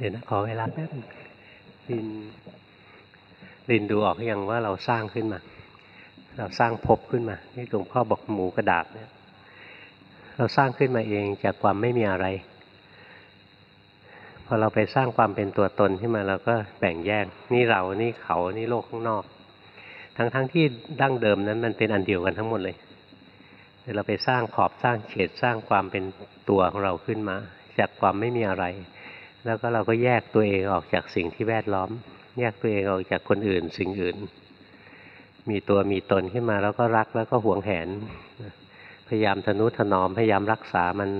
เดี๋ยวนะขอเวลาแป๊บลินลินดูออกอยังว่าเราสร้างขึ้นมา เราสร้างภพขึ้นมาที่หลวงพ่อบอกหมูกระดาษเนี่ย เราสร้างขึ้นมาเองจากความไม่มีอะไร พอเราไปสร้างความเป็นตัวตนขึ้นมาเราก็แบ่งแยกนี่เรานี่เขานี่โลกข้างนอก ทั้งๆทที่ดั้งเดิมนั้นมันเป็นอันเดียวกันทั้งหมดเลยแต่เราไปสร้างขอบสร้างเขตสร้างความเป็นตัวของเราขึ้นมา จากความไม่มีอะไร แล้วก็เราก็แยกตัวเองออกจากสิ่งที่แวดล้อม แยกตัวเองออกจากคนอื่น สิ่งอื่น มีตัวมีตนขึ้นมาแล้วก็รักแล้วก็หวงแหน พยายามทนุถนอมพยายามรักษามัน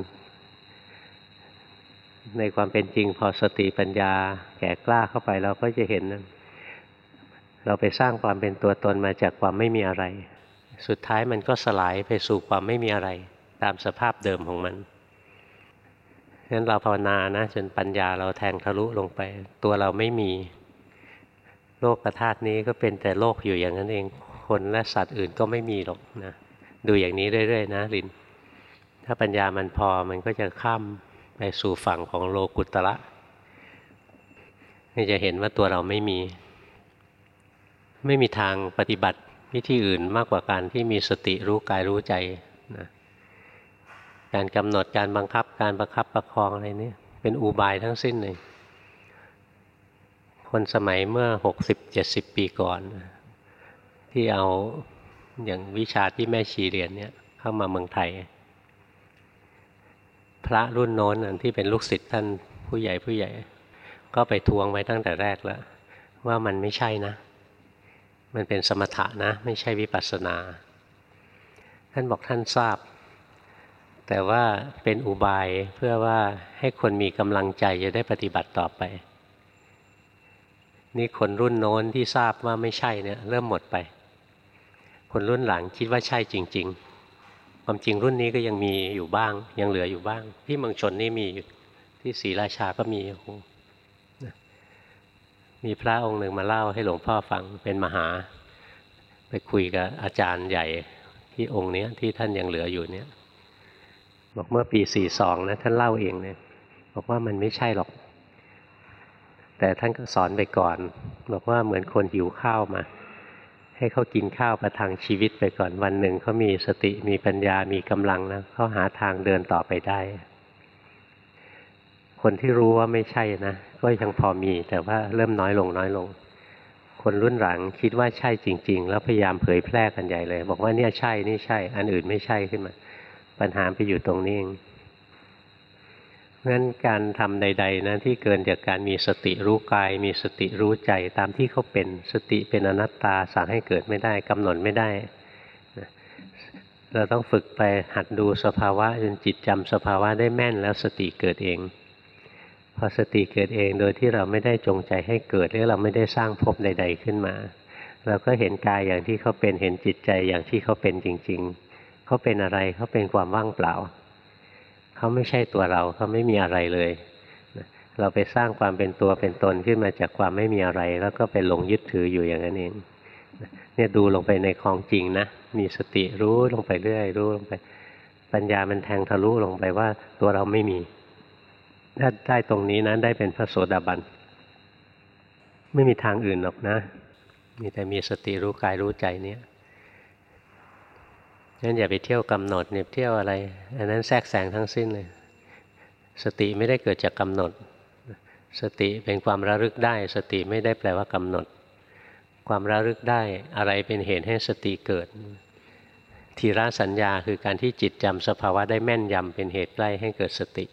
ในความเป็นจริงพอสติปัญญาแก่กล้าเข้าไปเราก็จะเห็นนะเราไปสร้างความเป็นตัวตนมาจากความไม่มีอะไร สุดท้ายมันก็สลายไปสู่ความไม่มีอะไร ตามสภาพเดิมของมัน งั้นเราภาวนานะจนปัญญาเราแทงทะลุลงไป ตัวเราไม่มี โลกธาตุนี้ก็เป็นแต่โลกอยู่อย่างนั้นเอง คนและสัตว์อื่นก็ไม่มีหรอกนะดูอย่างนี้เรื่อยๆนะลิน ถ้าปัญญามันพอมันก็จะข้ามไปสู่ฝั่งของโลกุตระนี่จะเห็นว่าตัวเราไม่มี ไม่มีทางปฏิบัติวิธีอื่นมากกว่าการที่มีสติรู้กายรู้ใจ การกำหนดการบังคับการประคับประคองอะไรนี่เป็นอุบายทั้งสิ้นเลย คนสมัยเมื่อหกสิบเจ็ดสิบปีก่อน ที่เอาอย่างวิชาที่แม่ชีเรียนเนี่ยเข้ามาเมืองไทย พระรุ่นโน้นที่เป็นลูกศิษย์ท่านผู้ใหญ่ผู้ใหญ่ ก็ไปทวงไว้ตั้งแต่แรกแล้ว ว่ามันไม่ใช่นะ มันเป็นสมถะนะ ไม่ใช่วิปัสสนา ท่านบอกท่านทราบ แต่ว่าเป็นอุบายเพื่อว่าให้คนมีกำลังใจจะได้ปฏิบัติต่อไป นี่คนรุ่นโน้นที่ทราบว่าไม่ใช่เนี่ยเริ่มหมดไป คนรุ่นหลังคิดว่าใช่จริง ๆ ความจริงรุ่นนี้ก็ยังมีอยู่บ้าง ยังเหลืออยู่บ้าง ที่เมืองชนนี่มีที่ศรีราชาก็มีมีพระองค์หนึ่งมาเล่าให้หลวงพ่อฟังเป็นมหา ไปคุยกับอาจารย์ใหญ่ที่องค์นี้ที่ท่านยังเหลืออยู่เนี่ย บอกเมื่อปีสี่สองนะท่านเล่าเองเนี่ยบอกว่ามันไม่ใช่หรอก แต่ท่านก็สอนไปก่อน บอกว่าเหมือนคนหิวข้าวมา ให้เขากินข้าวประทังชีวิตไปก่อนวันหนึ่งเขามีสติมีปัญญามีกำลังนะเขาหาทางเดินต่อไปได้ คนที่รู้ว่าไม่ใช่นะก็ยังพอมี แต่ว่าเริ่มน้อยลงน้อยลง คนรุ่นหลังคิดว่าใช่จริง ๆ แล้วพยายามเผยแพร่กันใหญ่เลย บอกว่าเนี่ยใช่นี่ใช่ อันอื่นไม่ใช่ขึ้นมา ปัญหาไปอยู่ตรงนี้เองงั้นการทำใด ๆนะที่เกินจากการมีสติรู้กาย มีสติรู้ใจตามที่เขาเป็นสติเป็นอนัตตาสั่งให้เกิดไม่ได้กำหนดไม่ได้ เราต้องฝึกไปหัดดูสภาวะจนจิตจำสภาวะได้แม่นแล้วสติเกิดเองพอสติเกิดเองโดยที่เราไม่ได้จงใจให้เกิดหรือเราไม่ได้สร้างภพใด ๆขึ้นมา เราก็เห็นกายอย่างที่เขาเป็นเห็นจิตใจอย่างที่เขาเป็นจริง ๆ เขาเป็นอะไรเขาเป็นความว่างเปล่า เขาไม่ใช่ตัวเราเขาไม่มีอะไรเลย เราไปสร้างความเป็นตัวเป็นตนขึ้นมาจากความไม่มีอะไร แล้วก็ไปหลงยึดถืออยู่อย่างนั้นเองเนี่ยดูลงไปในของจริงนะ มีสติรู้ลงไปเรื่อยรู้ลงไป ปัญญามันแทงทะลุลงไปว่าตัวเราไม่มี ถ้าได้ตรงนี้นะได้เป็นพระโสดาบัน ไม่มีทางอื่นหรอกนะ มีแต่มีสติรู้กายรู้ใจเนี่ย งั้นอย่าไปเที่ยวกำหนดเนี่ยเที่ยวอะไร อันนั้นแทรกแซงทั้งสิ้นเลย สติไม่ได้เกิดจากกำหนด สติเป็นความระลึกได้ สติไม่ได้แปลว่ากำหนด ความระลึกได้อะไรเป็นเหตุให้สติเกิดทีระสัญญาคือการที่จิตจำสภาวะได้แม่นยำเป็นเหตุใกล้ให้เกิดสติ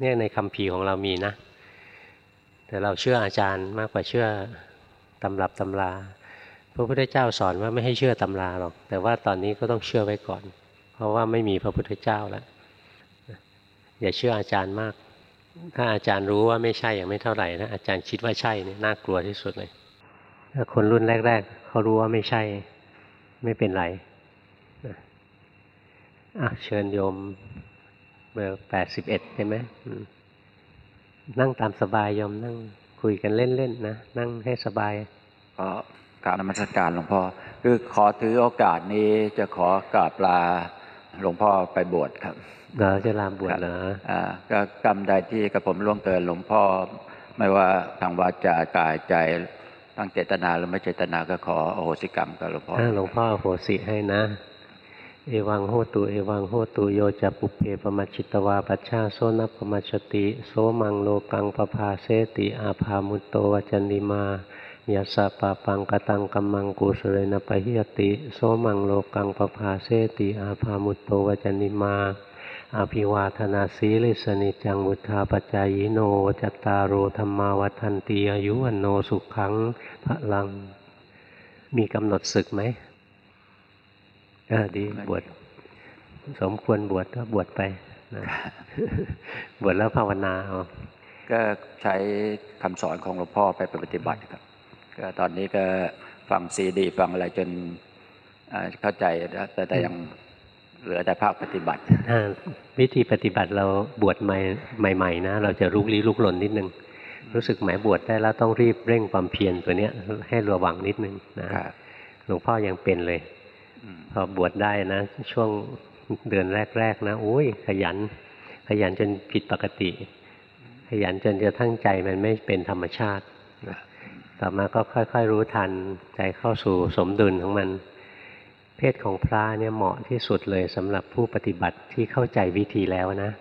เนี่ยในคำพีของเรามีนะ แต่เราเชื่ออาจารย์มากกว่าเชื่อตำรับตำรา พระพุทธเจ้าสอนว่าไม่ให้เชื่อตำราหรอก แต่ว่าตอนนี้ก็ต้องเชื่อไว้ก่อน เพราะว่าไม่มีพระพุทธเจ้าแล้วอย่าเชื่ออาจารย์มาก ถ้าอาจารย์รู้ว่าไม่ใช่อยังไม่เท่าไหร่นะอาจารย์คิดว่าใช่นี่น่ากลัวที่สุดเลยถ้าคนรุ่นแรก ๆเขารู้ว่าไม่ใช่ ไม่เป็นไรอะเชิญโยมเบอร์แปดสิบเอ็ดใช่ไหมนั่งตามสบายยอมนั่งคุยกันเล่นๆนะ นั่งให้สบายก็ กราบนมัสการหลวงพ่อคือขอถือโอกาสนี้จะขอกราบลาหลวงพ่อไปบวชครับเดี๋ยวจะลาบวชเหรออ่าก็กรรมใดที่กระผมล่วงเกินหลวงพ่อ ไม่ว่าทางวาจากายใจตั้งเจตนาหรือไม่เจตนาก็ขอโอโหสิกรรมกับหลวงพ่อถ้าหลวงพ่ออโหสิให้นะ เอวังโหตุ เอวังโหตุ โยจะปุเพปมัจจิตวาปัชชาโซนปมัชชติ โสมังโลกังปภาเสติ อาภามุตโตวจันติมา ยาสะปะปังกตังกัมมังกุสเลนะปะหิยติ โสมังโลกังปภาเสติอาภามุตโตวจันติมาอภิวาทนาสีลิสนิจังวุธาปจายโนจัตตารโอธรรมาวัฒนตีอายุวันโนสุขังพระลัง มีกำหนดศึกไหมเออดีไม่มีบวชสมควรบวชก็บวชไปนะบวชแล้วภาวนาเอาก็ใช้คำสอนของหลวงพ่อไปปฏิบัติครับ ก็ตอนนี้ก็ฟังซีดี ฟังอะไรจนอ่าเข้าใจแล้วแต่แต่ยังเหลือแต่ภาคปฏิบัติถ้าวิธีปฏิบัติเราบวชใหม่ใหม่ๆนะ เราจะลุกลี้ลุกลนนิดนึง รู้สึกหมายบวชได้แล้วต้องรีบเร่งความเพียรตัวเนี้ยให้ระวังนิดนึงนะครับหลวงพ่อยังเป็นเลยอืมพอบวชได้นะ ช่วงเดือนแรกๆนะโอ้ยขยัน ขยันจนผิดปกติ ขยันจนจะทั้งใจมันไม่เป็นธรรมชาตินะ ต่อมาก็ค่อย ๆ รู้ทันใจเข้าสู่สมดุลของมัน เพศของพระเนี่ยเหมาะที่สุดเลยสำหรับผู้ปฏิบัติที่เข้าใจวิธีแล้วนะ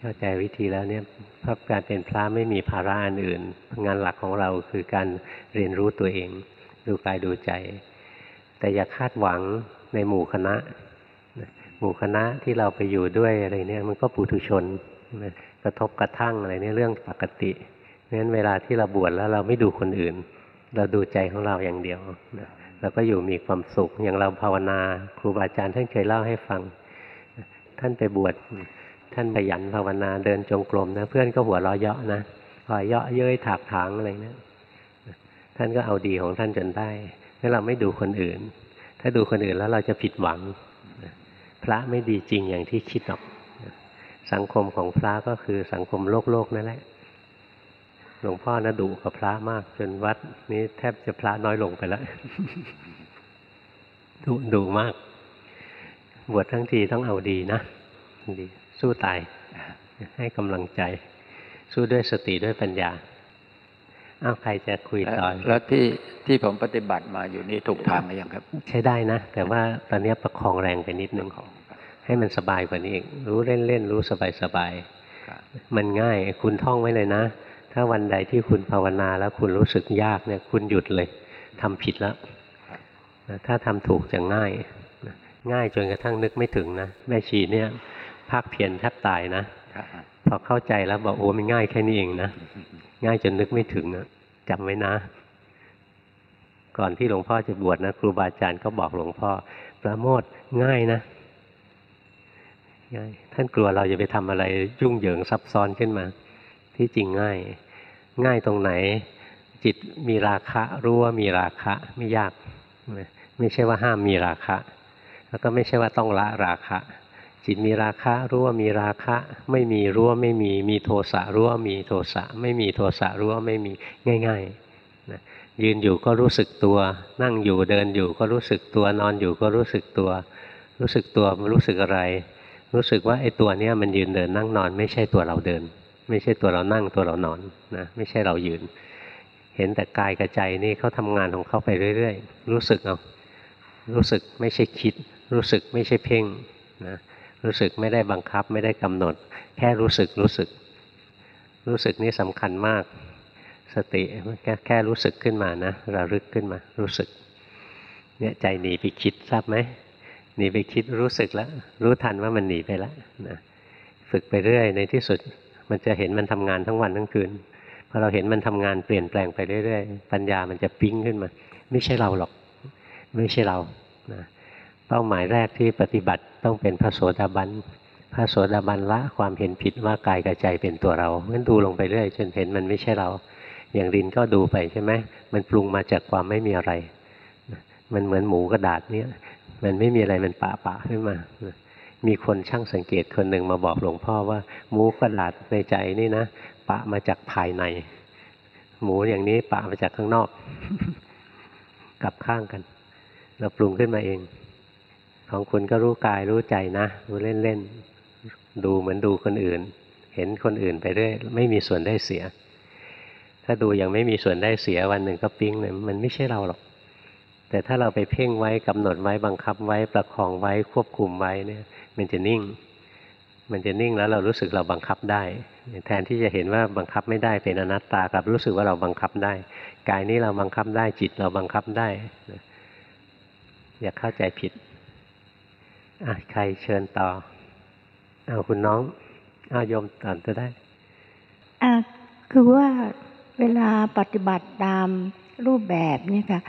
เข้าใจวิธีแล้วเนี่ยเพราะการเป็นพระไม่มีภาระอันอื่น งานหลักของเราคือการเรียนรู้ตัวเอง ดูกายดูใจ แต่อย่าคาดหวังในหมู่คณะ หมู่คณะที่เราไปอยู่ด้วยอะไรเนี่ยมันก็ปุถุชนกระทบกระทั่งอะไรเนี่ยเรื่องปกติ เพราะฉะนั้นเวลาที่เราบวชแล้วเราไม่ดูคนอื่น เราดูใจของเราอย่างเดียวเราก็อยู่มีความสุขอย่างเราภาวนา ครูบาอาจารย์ท่านเคยเล่าให้ฟัง ท่านไปบวชท่านขยันภาวนาเดินจงกรมนะเพื่อนก็หัวเราะเยาะนะคอยเยาะเย้ยถากถางอะไรเนี่ยท่านก็เอาดีของท่านจนได้ถ้าเราไม่ดูคนอื่น ถ้าดูคนอื่นแล้วเราจะผิดหวัง พระไม่ดีจริงอย่างที่คิดหรอก สังคมของพระก็คือสังคมโลกโลกนั่นแหละ หลวงพ่อนะดุกับพระมาก จนวัดนี้แทบจะพระน้อยลงไปแล้วดุดุมาก บวชทั้งทีต้องเอาดีนะดีสู้ตายให้กำลังใจ สู้ด้วยสติด้วยปัญญาอ้าวใครจะคุยแล้วต่อแล้วที่ที่ผมปฏิบัติมาอยู่นี่ถูกทางหรือยังครับ ใช้ได้นะ แต่ว่าตอนนี้ประคองแรงไปนิดนึงของให้มันสบายกว่านี้อีกรู้เล่นๆรู้สบายครับๆมันง่าย คุณท่องไว้เลยนะ ถ้าวันใดที่คุณภาวนาแล้วคุณรู้สึกยากเนี่ยคุณหยุดเลยทำผิดแล้วถ้าทำถูกจะง่าย ง่ายจนกระทั่งนึกไม่ถึงนะแม่ชีเนี่ยภาคเพียรแทบตายนะพอเข้าใจแล้วบอกโอ้มันง่ายแค่นี้เองนะง่ายจนนึกไม่ถึงนะจำไว้นะ ก่อนที่หลวงพ่อจะบวชนะครูบาอาจารย์ก็บอกหลวงพ่อประโมทง่ายนะง่ายท่านกลัวเราจะไปทำอะไรยุ่งเหยิงซับซ้อนขึ้นมา ที่จริงง่าย ง่ายตรงไหน จิตมีราคะรู้ว่ามีราคะไม่ยาก ไม่ใช่ว่าห้ามมีราคะ แล้วก็ไม่ใช่ว่าต้องละราคะ จิตมีราคะรู้ว่ามีราคะ ไม่มีรู้ว่าไม่มีมีโทสะรู้ว่ามีโทสะไม่มีโทสะรู้ว่าไม่มีง่ายๆนะยืนอยู่ก็รู้สึกตัว นั่งอยู่เดินอยู่ก็รู้สึกตัวนอนอยู่ก็รู้สึกตัว รู้สึกตัวมันรู้สึกอะไร รู้สึกว่าไอ้ตัวเนี้ยมันยืนเดินนั่งนอนไม่ใช่ตัวเราเดิน ไม่ใช่ตัวเรานั่งตัวเรานอนนะไม่ใช่เรายืน เห็นแต่กายกับใจนี่เขาทำงานของเขาไปเรื่อย ๆ รู้สึกเอารู้สึกไม่ใช่คิด รู้สึกไม่ใช่เพ่งนะรู้สึกไม่ได้บังคับไม่ได้กำหนด แค่รู้สึกรู้สึก รู้สึกนี่สำคัญมาก สติแค่แค่รู้สึกขึ้นมานะระลึกขึ้นมารู้สึกเนี่ยใจหนีไปคิดทราบไหมหนีไปคิดรู้สึกแล้ว รู้ทันว่ามันหนีไปแล้วนะฝึกไปเรื่อยในที่สุด มันจะเห็นมันทำงานทั้งวันทั้งคืนพอเราเห็นมันทำงานเปลี่ยนแปลงไปเรื่อยๆ ปัญญามันจะปิ๊งขึ้นมา ไม่ใช่เราหรอก ไม่ใช่เรานะเป้าหมายแรกที่ปฏิบัติต้องเป็นพระโสดาบันพระโสดาบันละความเห็นผิดว่ากายกับใจเป็นตัวเรางั้นดูลงไปเรื่อยจนเห็นมันไม่ใช่เรา อย่างรินก็ดูไปใช่ไหมมันปรุงมาจากความไม่มีอะไร มันเหมือนหมูกระดาษเนี่ย มันไม่มีอะไรมันปะปะขึ้นมา มีคนช่างสังเกตคนหนึ่งมาบอกหลวงพ่อว่าหมูกระดาษในใจนี่นะปะมาจากภายใน หมูอย่างนี้ปะมาจากข้างนอก กลับข้างกัน เราปรุงขึ้นมาเอง ของคุณก็รู้กายรู้ใจนะรู้เล่นๆดูเหมือนดูคนอื่น เห็นคนอื่นไปเรื่อยไม่มีส่วนได้เสีย ถ้าดูยังไม่มีส่วนได้เสียวันหนึ่งก็ปิ๊งเลยมันไม่ใช่เราหรอก แต่ถ้าเราไปเพ่งไว้กำหนดไว้บังคับไว้ประคองไว้ควบคุมไว้เนี่ย มันจะนิ่ง มันจะนิ่งแล้วเรารู้สึกเราบังคับได้ แทนที่จะเห็นว่าบังคับไม่ได้เป็นอนัตตากลับรู้สึกว่าเราบังคับได้ กายนี้เราบังคับได้จิตเราบังคับได้ อย่าเข้าใจผิดอะใครเชิญต่อเอาคุณน้องเอาโยมก่อนจะได้อะคือว่าเวลาปฏิบัติตามรูปแบบเนี่ยค่ะ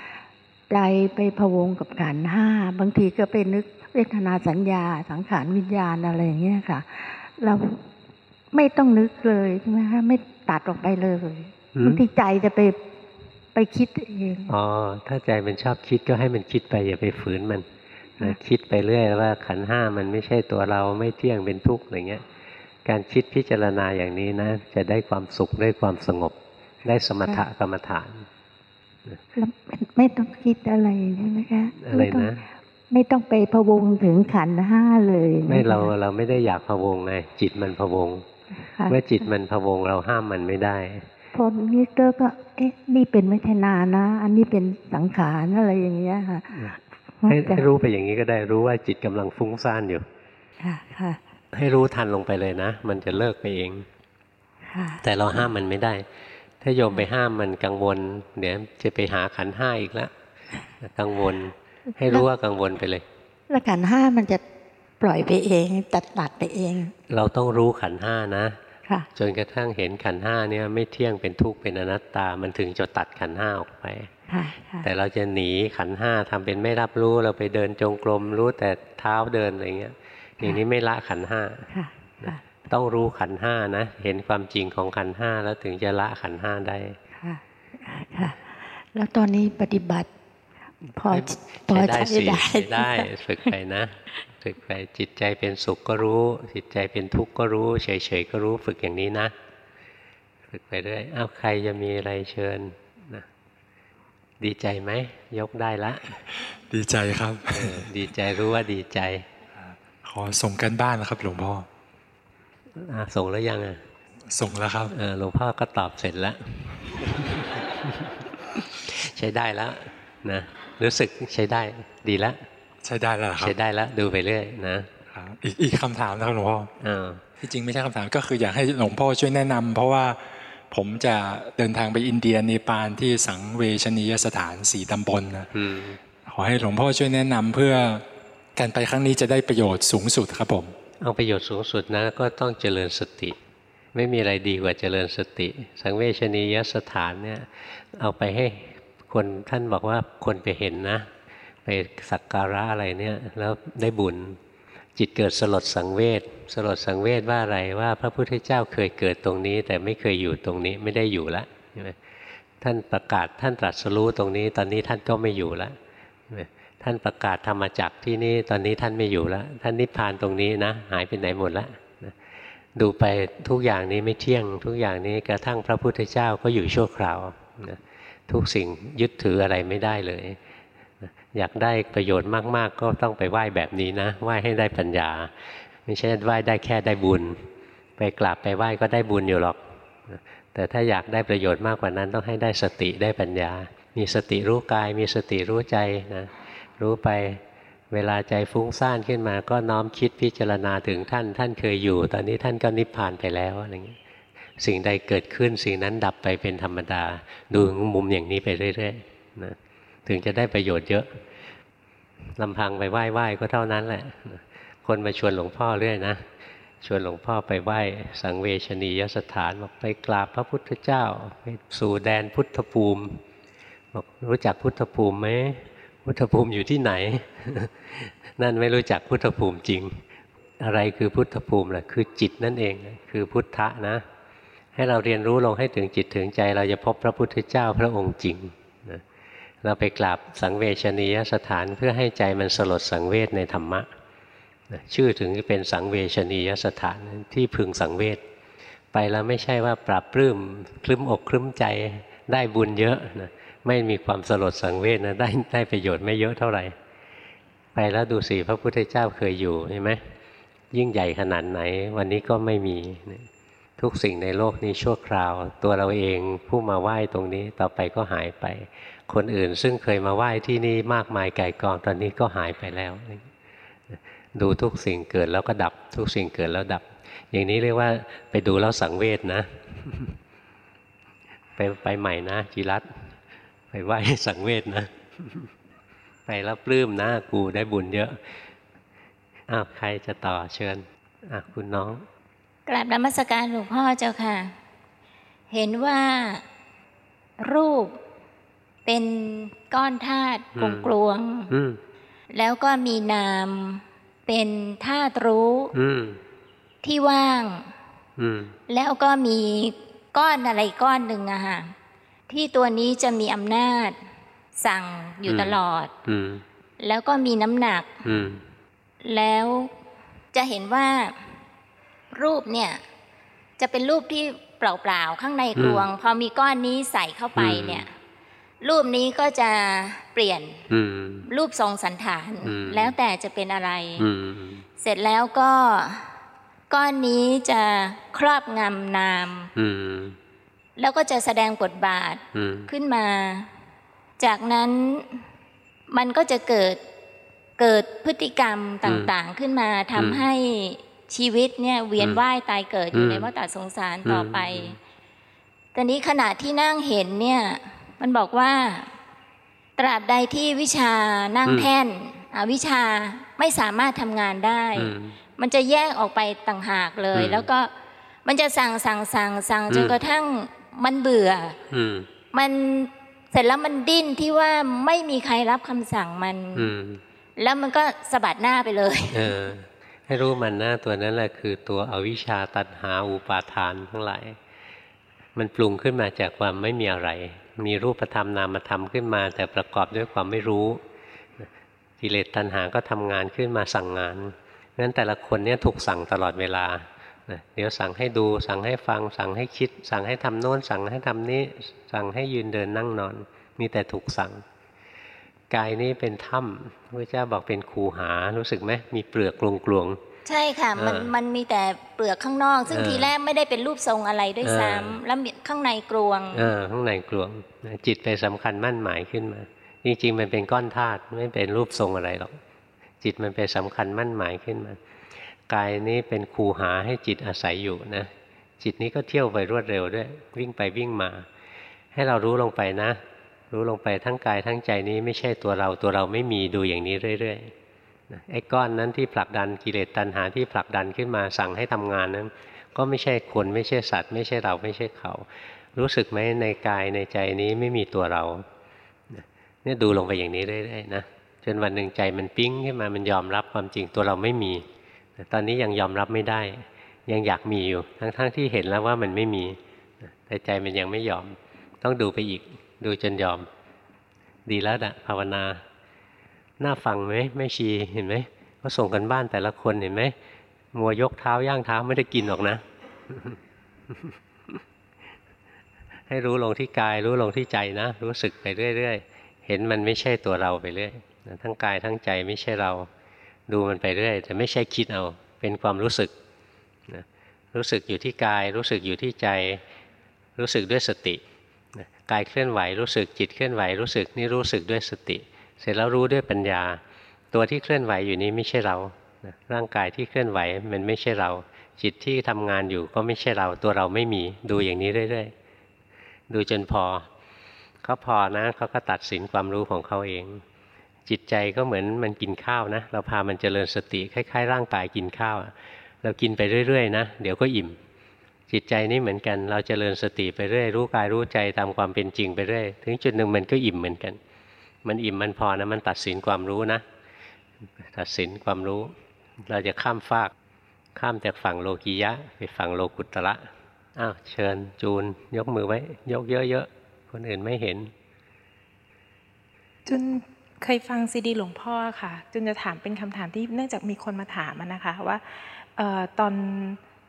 ใจไปพะวงกับขันธ์ห้าบางทีก็ไปนึกเวทนาสัญญาสังขารวิญญาณอะไรอย่างเงี้ยค่ะ เราไม่ต้องนึกเลยใช่ไหมคะไม่ตัดออกไปเลยอืมบางทีใจจะไปไปคิดเองอ๋อถ้าใจมันชอบคิดก็ให้มันคิดไปอย่าไปฝืนมันนะคิดไปเรื่อยว่าขันธ์ห้ามันไม่ใช่ตัวเราไม่เที่ยงเป็นทุกข์อะไรเงี้ย การคิดพิจารณาอย่างนี้นะ จะได้ความสุขได้ความสงบ ได้สมถะกรรมฐานแล้ว ไม่ต้องคิดอะไรใช่ไหมคะอะไรม่ต้งนะไม่ต้องไปพะวงถึงขันธ์ห้าเลย ไม่เรานะคะเราไม่ได้อยากพะวงไงจิตมันพะวงค่ะเมื่อจิตมันพะวงเราห้ามมันไม่ได้พอนี้ก็ก็เอ๊ะนี่เป็นเวทนานะ อันนี้เป็นสังขารอะไรอย่างเงี้ยค่ะให้จะให้รู้ไปอย่างนี้ก็ได้รู้ว่าจิตกำลังฟุ้งซ่านอยู่ค่ะค่ะให้รู้ทันลงไปเลยนะ มันจะเลิกไปเองค่ะแต่เราห้ามมันไม่ได้ ถ้าโยมไปห้ามมันกังวลเดี๋ยวจะไปหาขันธ์ห้าอีกแล้วกังวลให้รู้ว่ากังวลไปเลย แล้วขันธ์ห้ามันจะปล่อยไปเองตัดตัดไปเอง เราต้องรู้ขันธ์ห้านะค่ะจนกระทั่งเห็นขันธ์ห้าเนี่ยไม่เที่ยงเป็นทุกข์เป็นอนัตตา มันถึงจะตัดขันธ์ห้าออกไปค่ะค่ะแต่เราจะหนีขันธ์ห้าทำเป็นไม่รับรู้เราไปเดินจงกรมรู้แต่เท้าเดินอะไรเงี้ยอย่างนี้ไม่ละขันธ์ห้าค่ะค่ะ ต้องรู้ขันธ์ห้านะ เห็นความจริงของขันธ์ห้าแล้วถึงจะละขันธ์ห้าได้ค่ะค่ะ แล้วตอนนี้ปฏิบัติ พอพอใช้ได้ใช้สิได้ใช้ได้ ฝึกไปนะฝึกไปจิตใจเป็นสุขก็รู้ จิตใจเป็นทุกข์ก็รู้ เฉยๆก็รู้ฝึกอย่างนี้นะ ฝึกไปเรื่อยอ้าวใครจะมีอะไรเชิญนะดีใจไหมยกได้ละ ดีใจครับเออดีใจรู้ว่าดีใจ ขอส่งกันบ้านนะครับ หลวงพ่ออะ ส่งแล้วยังอะส่งแล้วครับเออหลวงพ่อก็ตอบเสร็จแล้ว ใช้ได้แล้วนะรู้สึกใช้ได้ดีแล้วใช้ได้แล้วเหรอครัใช้บได้แล้วดูไปเรื่อยนะครับอีกอีกคำถามนะครับหลวงพ่ออ้าวที่จริงไม่ใช่คำถามก็คืออยากให้หลวงพ่อช่วยแนะนำเพราะว่าผมจะเดินทางไปอินเดียเนปาลที่สังเวชนียสถานสีตำบลนะอืมขอให้หลวงพ่อช่วยแนะนำเพื่อการไปครั้งนี้จะได้ประโยชน์สูงสุดครับผม เอาประโยชน์สูงสุดนะก็ต้องเจริญสติ ไม่มีอะไรดีกว่าเจริญสติ สังเวชนียสถานเนี่ยเอาไปให้คนท่านบอกว่าคนไปเห็นนะ ไปสักการะอะไรเนี่ยแล้วได้บุญจิตเกิดสลดสังเวชสลดสังเวชว่าอะไรว่าพระพุทธเจ้าเคยเกิดตรงนี้ แต่ไม่เคยอยู่ตรงนี้ไม่ได้อยู่และใช่ไหมท่านประกาศท่านตรัสรู้ตรงนี้ ตอนนี้ท่านก็ไม่อยู่และใช่ไหม ท่านประกาศธรรมจักที่นี่ตอนนี้ท่านไม่อยู่และท่านนิพพานตรงนี้นะ หายไปไหนหมดและนะดูไปทุกอย่างนี้ไม่เที่ยง ทุกอย่างนี้กระทั่งพระพุทธเจ้าก็อยู่ชั่วคราวนะทุกสิ่งยึดถืออะไรไม่ได้เลยอยากได้ประโยชน์มากๆ ก็ต้องไปไหว้แบบนี้นะไหว้ให้ได้ปัญญา ไม่ใช่ไหว้ได้แค่ได้บุญ ไปกราบไปไหว้ก็ได้บุญอยู่หรอกแต่ถ้าอยากได้ประโยชน์มากกว่านั้นต้องให้ได้สติได้ปัญญา มีสติรู้กาย มีสติรู้ใจนะ รู้ไปเวลาใจฟุ้งซ่านขึ้นมา ก็น้อมคิดพิจารณาถึงท่าน ท่านเคยอยู่ ตอนนี้ท่านก็นิพพานไปแล้วอะไรอย่างนี้สิ่งใดเกิดขึ้นสิ่งนั้นดับไปเป็นธรรมดา ดูมุมอย่างนี้ไปเรื่อยๆนะถึงจะได้ประโยชน์เยอะลำพังไปไหว้ไหว้ก็เท่านั้นแหละ คนมาชวนหลวงพ่อเรื่อยนะชวนหลวงพ่อไปไหว้สังเวชนียสถานบอกไปกราบพระพุทธเจ้า ไปสู่แดนพุทธภูมิบอกรู้จักพุทธภูมิไหม พุทธภูมิอยู่ที่ไหน นั่นไม่รู้จักพุทธภูมิจริง อะไรคือพุทธภูมิล่ะคือจิตนั่นเองคือพุทธะนะ ให้เราเรียนรู้ลงให้ถึงจิตถึงใจ เราจะพบพระพุทธเจ้าพระองค์จริงนะเราไปกราบสังเวชนียสถานเพื่อให้ใจมันสลดสังเวชในธรรมะนะชื่อถึงจะเป็นสังเวชนียสถานที่พึงสังเวชไปแล้วไม่ใช่ว่าปรับปลื้มคลึ้มอกคลึ้มใจได้บุญเยอะนะ ไม่มีความสลดสังเวชนะได้ได้ประโยชน์ไม่เยอะเท่าไหร่ ไปแล้วดูสิพระพุทธเจ้าเคยอยู่ใช่ไหมยิ่งใหญ่ขนาดไหน วันนี้ก็ไม่มีทุกสิ่งในโลกนี้ชั่วคราว ตัวเราเองผู้มาไหว้ตรงนี้ต่อไปก็หายไป คนอื่นซึ่งเคยมาไหว้ที่นี่มากมายไก่กองตอนนี้ก็หายไปแล้ว ดูทุกสิ่งเกิดแล้วก็ดับ ทุกสิ่งเกิดแล้วดับ อย่างนี้เรียกว่าไปดูแล้วสังเวชนะ ไปไปใหม่นะจิรัตน์ ไปไหว้สังเวชนะ ไปแล้วปลื้มนะกูได้บุญเยอะอ้าวใครจะต่อเชิญอะคุณน้อง กราบนมัสการหลวงพ่อเจ้าค่ะ เห็นว่ารูปเป็นก้อนธาตุอืมกลวงอืมๆแล้วก็มีนามเป็นธาตุรู้อืมที่ว่างอืมแล้วก็มีก้อนอะไรก้อนหนึ่งอะค่ะ ที่ตัวนี้จะมีอำนาจ สั่งอยู่อืมตลอดอืมแล้วก็มีน้ำหนักอืมแล้วจะเห็นว่ารูปเนี่ย จะเป็นรูปที่เปล่าๆข้างในกลวง พอมีก้อนนี้ใส่เข้าไปเนี่ย รูปนี้ก็จะเปลี่ยนอืมรูปทรงสันฐานอืมแล้วแต่จะเป็นอะไรอืมเสร็จแล้วก็ก้อนนี้จะครอบงำนามอืม แล้วก็จะแสดงบทบาทอืมขึ้นมา จากนั้นมันก็จะเกิดเกิดพฤติกรรมต่างๆ ขึ้นมาทำให้ชีวิตเนี่ยเวียนว่ายตายเกิดอยู่ในวัฏสงสารต่อไปตอนนี้ขณะที่นั่งเห็นเนี่ยมันบอกว่า ตราบใดที่วิชานั่งแท่นอวิชาไม่สามารถทำงานได้อืมมันจะแยกออกไปต่างหากเลยอืมแล้วก็มันจะสั่งสั่งสั่งสั่งจนอืมกระทั่ง มันเบื่อ อืมมันเสร็จแล้วมันดิ้นที่ว่าไม่มีใครรับคำสั่งมัน อืมแล้วมันก็สะบัดหน้าไปเลย เออ ให้รู้มันนะตัวนั้นแหละคือตัวอวิชชาตัณหาอุปาทานทั้งหลาย มันปรุงขึ้นมาจากความไม่มีอะไร มีรูปธรรมนามธรรมขึ้นมา แต่ประกอบด้วยความไม่รู้กิเลสตัณหาก็ทำงานขึ้นมาสั่งงานเพราะฉะนั้นแต่ละคนเนี่ยถูกสั่งตลอดเวลา นะเดี๋ยวสั่งให้ดู สั่งให้ฟัง สั่งให้คิด สั่งให้ทำโน้น สั่งให้ทำนี้ สั่งให้ยืนเดินนั่งนอน มีแต่ถูกสั่ง กายนี้เป็นถ้ำพระเจ้าบอกเป็นคูหา รู้สึกไหมมีเปลือกกลวงใช่ค่ะ มันเออมันมีแต่เปลือกข้างนอก ซึ่งเออทีแรกไม่ได้เป็นรูปทรงอะไรด้วยเออซ้ำแล้วมีข้างในกลวงๆเออข้างในกลวงนะจิตไปสำคัญมั่นหมายขึ้นมา จริงๆ มันเป็นก้อนธาตุไม่เป็นรูปทรงอะไรหรอก จิตมันไปสำคัญมั่นหมายขึ้นมา กายนี้เป็นคูหาให้จิตอาศัยอยู่นะ จิตนี้ก็เที่ยวไปรวดเร็วด้วย วิ่งไปวิ่งมา ให้เรารู้ลงไปนะ รู้ลงไปทั้งกายทั้งใจนี้ไม่ใช่ตัวเราตัวเราไม่มีดูอย่างนี้เรื่อยๆไอ้ก้อนนั้นที่ผลักดันกิเลสตัณหาที่ผลักดันขึ้นมาสั่งให้ทำงานนั้น ก็ไม่ใช่คนไม่ใช่สัตว์ ไม่ใช่เราไม่ใช่เขา รู้สึกไหมในกายในใจนี้ไม่มีตัวเราเนี่ยดูลงไปอย่างนี้เรื่อยๆนะจนวันหนึ่งใจมันปิ้งขึ้นมามันยอมรับความจริงตัวเราไม่มี แต่ตอนนี้ยังยอมรับไม่ได้ ยังอยากมีอยู่ ทั้งๆที่เห็นแล้วว่ามันไม่มีแต่ใจมันยังไม่ยอม ต้องดูไปอีก ดูจนยอม ดีแล้วนะภาวนาน่าฟังไหมแม่ชีเห็นไหมเขาส่งกันบ้านแต่ละคนเห็นไหมมัวยกเท้าย่างเท้าไม่ได้กินหรอกนะ ให้รู้ลงที่กาย รู้ลงที่ใจนะ รู้สึกไปเรื่อยๆ เห็นมันไม่ใช่ตัวเราไปเรื่อยทั้งกายทั้งใจไม่ใช่เรา ดูมันไปเรื่อยแต่ไม่ใช่คิดเอา เป็นความรู้สึกนะรู้สึกอยู่ที่กาย รู้สึกอยู่ที่ใจ รู้สึกด้วยสตินะกายเคลื่อนไหวรู้สึกจิตเคลื่อนไหวรู้สึกนี่รู้สึกด้วยสติ เสร็จแล้วรู้ด้วยปัญญา ตัวที่เคลื่อนไหวอยู่นี้ไม่ใช่เรานะร่างกายที่เคลื่อนไหวมันไม่ใช่เรา จิตที่ทำงานอยู่ก็ไม่ใช่เรา ตัวเราไม่มีดูอย่างนี้เรื่อยๆดูจนพอเขาพอนะเขาก็ตัดสินความรู้ของเขาเอง จิตใจก็เหมือนมันกินข้าวนะ เราพามันเจริญสติคล้ายๆ ร่างกายกินข้าว เรากินไปเรื่อยๆนะ เดี๋ยวก็อิ่ม จิตใจนี่เหมือนกัน เราเจริญสติไปเรื่อยรู้กายรู้ใจตามความเป็นจริงไปเรื่อยถึงจุดหนึ่งมันก็อิ่มเหมือนกัน มันอิ่มมันพอนะมันตัดสินความรู้นะ ตัดสินความรู้ เราจะข้ามฟากข้ามจากฝั่งโลกียะ ไปฝั่งโลกุตระอ้าวเชิญจูน ยกมือไว้ ยกเยอะๆคนอื่นไม่เห็น จน เคยฟังซีดีหลวงพ่อค่ะจุนจะถามเป็นคำถามที่เนื่องจากมีคนมาถามอะนะคะว่าเออตอน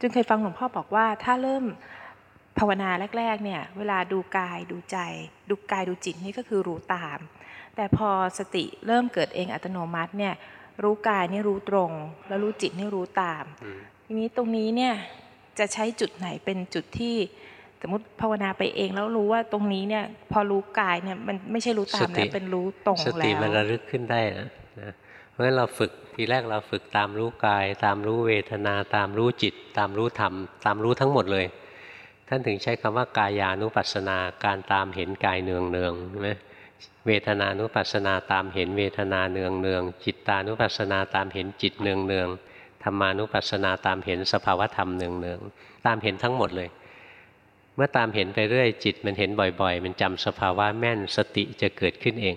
จุนเคยฟังหลวงพ่อบอกว่า ถ้าเริ่มภาวนาแรก ๆ เนี่ย เวลาดูกายดูใจ ดูกายดูจิตนี่ก็คือรู้ตาม แต่พอสติเริ่มเกิดเองอัตโนมัติเนี่ยรู้กายนี่รู้ตรง แล้วรู้จิตนี่รู้ตาม ทีนี้ตรงนี้เนี่ยจะใช้จุดไหนเป็นจุดที่ สมมติภาวนาไปเองแล้วรู้ว่าตรงนี้เนี่ย พอรู้กายเนี่ยมันไม่ใช่รู้ตามสติแล้วเป็นรู้ตรงสติแล้วมันระลึกขึ้นได้นะนะเพราะฉะนั้นเราฝึกทีแรกเราฝึกตามรู้กาย ตามรู้เวทนา ตามรู้จิต ตามรู้ธรรม ตามรู้ทั้งหมดเลย ท่านถึงใช้คำว่ากายานุปัสสนาการตามเห็นกายเนืองเนืองๆใช่ไหมเวทนานุปัสสนาตามเห็นเวทนาเนืองเนืองๆจิตตานุปัสสนาตามเห็นจิตเนืองเนืองๆธรรมานุปัสสนาตามเห็นสภาวธรรมเนืองเนืองๆตามเห็นทั้งหมดเลยเมื่อตามเห็นไปเรื่อยจิตมันเห็นบ่อยๆ มันจำสภาวะแม่นสติจะเกิดขึ้นเอง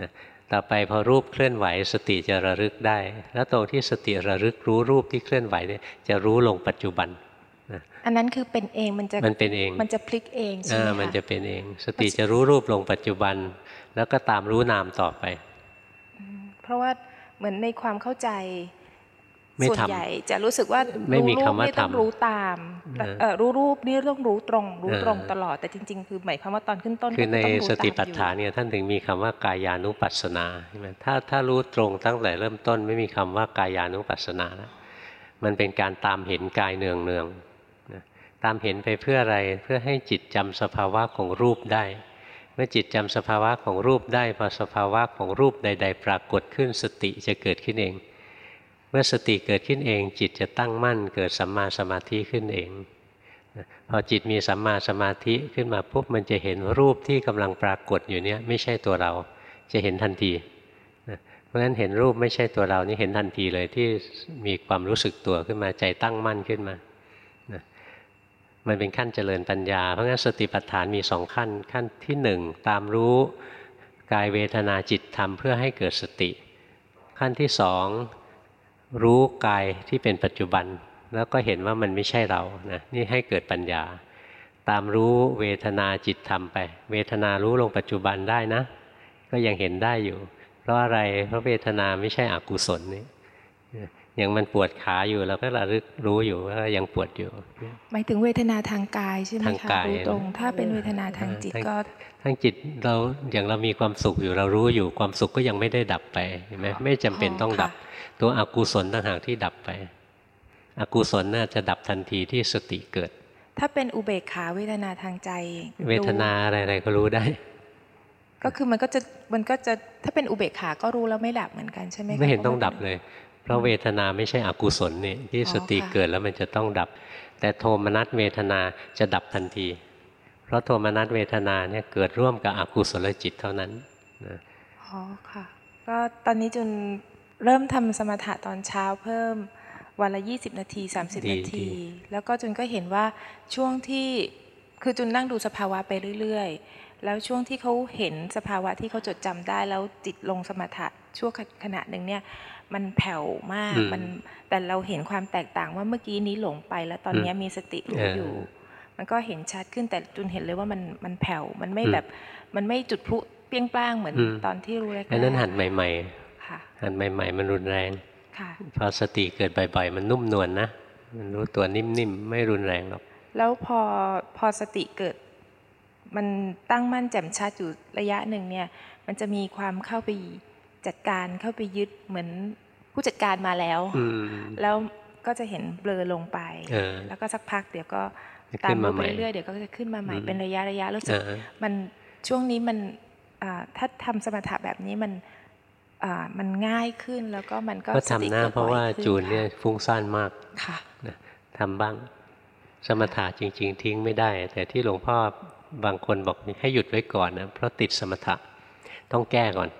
นะต่อไปพอรูปเคลื่อนไหวสติจะระลึกได้ แล้วตรงที่สติระลึกรู้รูปที่เคลื่อนไหวเนี่ยจะรู้ลงปัจจุบันอันนั้นคือเป็นเองมันจะมันเป็นเองมันจะพลิกเองใช่ไหมอ่าคะมันจะเป็นเอง สติจะรู้รูปลงปัจจุบัน แล้วก็ตามรู้นามต่อไป เพราะว่าเหมือนในความเข้าใจไม่ ส่วนทำใหญ่จะรู้สึกว่าไม่มีรู้รูปคำว่านี่ต้องทำรู้ตามเออเอ่อรู้รูปนี่ต้องรู้ตรง รู้เออตรงตลอดแต่จริง ๆ คือหมายความว่าตอนขึ้นต้นคือในก็ต้องรู้สติมปัฏฐานอยู่เนี่ยท่านถึงมีคำว่ากายานุปัสสนาใช่ไหมถ้าถ้ารู้ตรงตั้งแต่เริ่มต้น ไม่มีคำว่ากายานุปัสสนาแล้วมันเป็นการตามเห็นกายเนืองเนืองๆนะตามเห็นไปเพื่ออะไรเพื่อให้จิตจำสภาวะของรูปได้ เมื่อจิตจำสภาวะของรูปได้พอสภาวะของรูปใด ๆ ปรากฏขึ้นสติจะเกิดขึ้นเอง เมื่อสติเกิดขึ้นเอง จิตจะตั้งมั่น เกิดสัมมาสมาธิขึ้นเองพอจิตมีสัมมาสมาธิขึ้นมาปุ๊บมันจะเห็นรูปที่กำลังปรากฏอยู่เนี่ยไม่ใช่ตัวเราจะเห็นทันทีเพราะฉะนั้นเห็นรูปไม่ใช่ตัวเรานี่เห็นทันทีเลยที่มีความรู้สึกตัวขึ้นมาใจตั้งมั่นขึ้นมามันเป็นขั้นเจริญปัญญา เพราะงั้นสติปัฏฐานมีสองขั้น ขั้นที่หนึ่งตามรู้กายเวทนาจิตธรรมเพื่อให้เกิดสติ ขั้นที่สอง รู้กายที่เป็นปัจจุบัน แล้วก็เห็นว่ามันไม่ใช่เรานะนี่ให้เกิดปัญญา ตามรู้เวทนาจิตธรรมไป เวทนารู้ลงปัจจุบันได้นะ ก็ยังเห็นได้อยู่ เพราะอะไรเพราะเวทนาไม่ใช่อกุศลนี่อย่างมันปวดขาอยู่เราก็ระลึกรู้อยู่ว่ายังปวดอยู่หมายถึงเวทนาทางกายใช่ไหมทางคะกายรู้ตรง ถ้าเป็นเวทนาทางจิตทางก็ทั้งจิตเราอย่างเรามีความสุขอยู่เรารู้อยู่ความสุขก็ยังไม่ได้ดับไปเห็นไหมไม่จำเป็นต้องดับ ตัวอกุศลต่างหากที่ดับไป อกุศลน่าจะดับทันทีที่สติเกิด ถ้าเป็นอุเบกขาเวทนาทางใจ เวทนาอะไรๆก็รู้ได้ ก็คือมันก็จะมันก็จะถ้าเป็นอุเบกขาก็รู้แล้วไม่ดับเหมือนกันใช่ไหมคะไม่เห็นต้องพราะว่าดับเลย เพราะเวทนาไม่ใช่อกุศลนี่ที่อ๋อสติค่ะเกิดแล้วมันจะต้องดับ แต่โทมนัสเวทนาจะดับทันที เพราะโทมนัสเวทนาเนี่ยเกิดร่วมกับอกุศลจิตเท่านั้นนะอ๋อค่ะ ก็ตอนนี้จุน เริ่มทำสมถะตอนเช้าเพิ่มวันละ20นาที30นาที แล้วก็จุนก็เห็นว่าช่วงที่คือจุนนั่งดูสภาวะไปเรื่อยๆ แล้วช่วงที่เขาเห็นสภาวะที่เขาจดจำได้ แล้วจิตลงสมถะช่วงขณะหนึ่งเนี่ย มันแผ่วมากมันแต่เราเห็นความแตกต่างว่าเมื่อกี้นี้หลงไป แล้วตอนนี้มีสติรู้อยู่ มันก็เห็นชัดขึ้นแต่จุนเห็นเลยว่ามันมันแผ่วมันไม่แบบมันไม่จุดพลุเปรี้ยงปร้างเหมือนตอนที่รู้แรกๆอันนั้นหันใหม่ ค่ะๆหันใหม่ ๆ มันรุนแรงค่ะพอสติเกิดบ่อยๆมันนุ่มนวลนะมันรู้ตัวนิ่มๆไม่รุนแรงหรอกแล้วพอพอสติเกิด มันตั้งมั่นแจ่มชัดอยู่ระยะหนึ่งเนี่ย มันจะมีความเข้าไปจัดการเข้าไปยึดเหมือนผู้จัดการมาแล้วอืมแล้วก็จะเห็นเบลอลงไปเออแล้วก็สักพักเดี๋ยวก็จะตาขึ้มนรูมาปใหม่ไปเรื่อยๆเดี๋ยวก็จะขึ้นมาใหม่อืมเป็นระยะระยะรู้สึเอกอมันช่วงนี้มันอ่าถ้าทำสมถะแบบนี้มันอ่า มันง่ายขึ้นแล้วก็มันก็ก็สติทำหน้ากิดเพราะบ่อยว่าขึ้จูนเนี่ยค่ะฟุ้งซ่านมากค่ะนะทำบ้างสมถะจริง ๆ ทิ้งไม่ได้ แต่ที่หลวงพ่อบางคนบอกให้หยุดไว้ก่อนนะเพราะติดสมถะต้องแก้ก่อน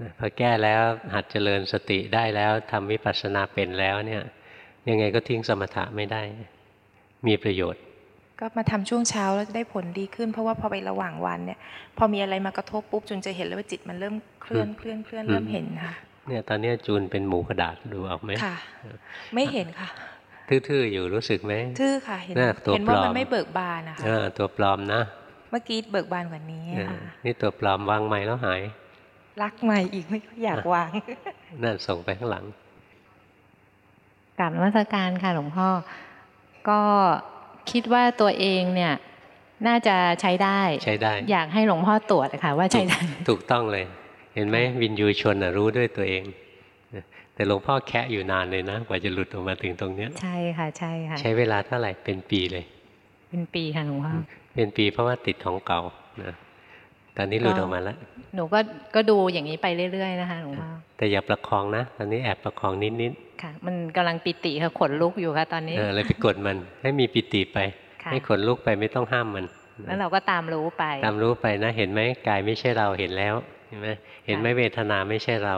นะพอแก้แล้วหัดเจริญสติได้แล้วทำวิปัสสนาเป็นแล้วเนี่ยยังไงก็ทิ้งสมถะไม่ได้ มีประโยชน์ ก็มาทำช่วงเช้าแล้วจะได้ผลดีขึ้น เพราะว่าพอไประหว่างวันเนี่ย พอมีอะไรมากระทบปุ๊บจุนจะเห็นเลยว่าจิตมันเริ่มเคลื่อนเคลื่อนเคลื่อนเริ่มเห็นค่ะเนี่ยตอนเนี้ยจูนเป็นหมูกระดาษดูออกไหมค่ะ ไม่เห็นค่ะ ทื่อๆอยู่รู้สึกไหมทื่อค่ะเห็นน่ะตัวเห็นว่าปลอมมันไม่เบิกบานนะคะเออตัวปลอมนะ เมื่อกี้เบิกบานกว่านี้เออค่ะนี่ตัวปลอมวางไม้แล้วหาย รักใหม่อีกไม่ค่อยอยากวางนั่นส่งไปข้างหลังกราบนมัสการค่ะหลวงพ่อก็ คิดว่าตัวเองเนี่ยน่าจะใช้ได้ใช้ได้ อยากให้หลวงพ่อตรวจค่ะว่าใช้ได้ ถูกต้องเลย เห็นไหมวินยูชนน่ะรู้ด้วยตัวเองนะแต่แต่หลวงพ่อแคะอยู่นานเลยนะกว่าจะหลุดออกมาถึงตรงเนี้ย ใช่ค่ะใช่ค่ะ ใช้เวลาเท่าไหร่เป็นปีเลย เป็นปีค่ะหลวงพ่อเป็นปีเพราะว่าติดของเก่านะ ตอนนี้หลุดออกมาแล้ว หนูก็ก็ดูอย่างนี้ไปเรื่อยๆนะคะหลวงพ่อแต่อย่าประคองนะ ตอนนี้แอบประคองนิดค่ะ มันกำลังปิติค่ะขนลุกอยู่ค่ะตอนๆนี้เออเลยไปกดมันให้มีปิติไปค่ะให้ขนลุกไปไม่ต้องห้ามมัน แล้วเราก็ตามรู้ไป ตามรู้ไปนะ เห็นไหมกายไม่ใช่เราเห็นแล้วเห็นไหมเห็นไหมเวทนาไม่ใช่เรา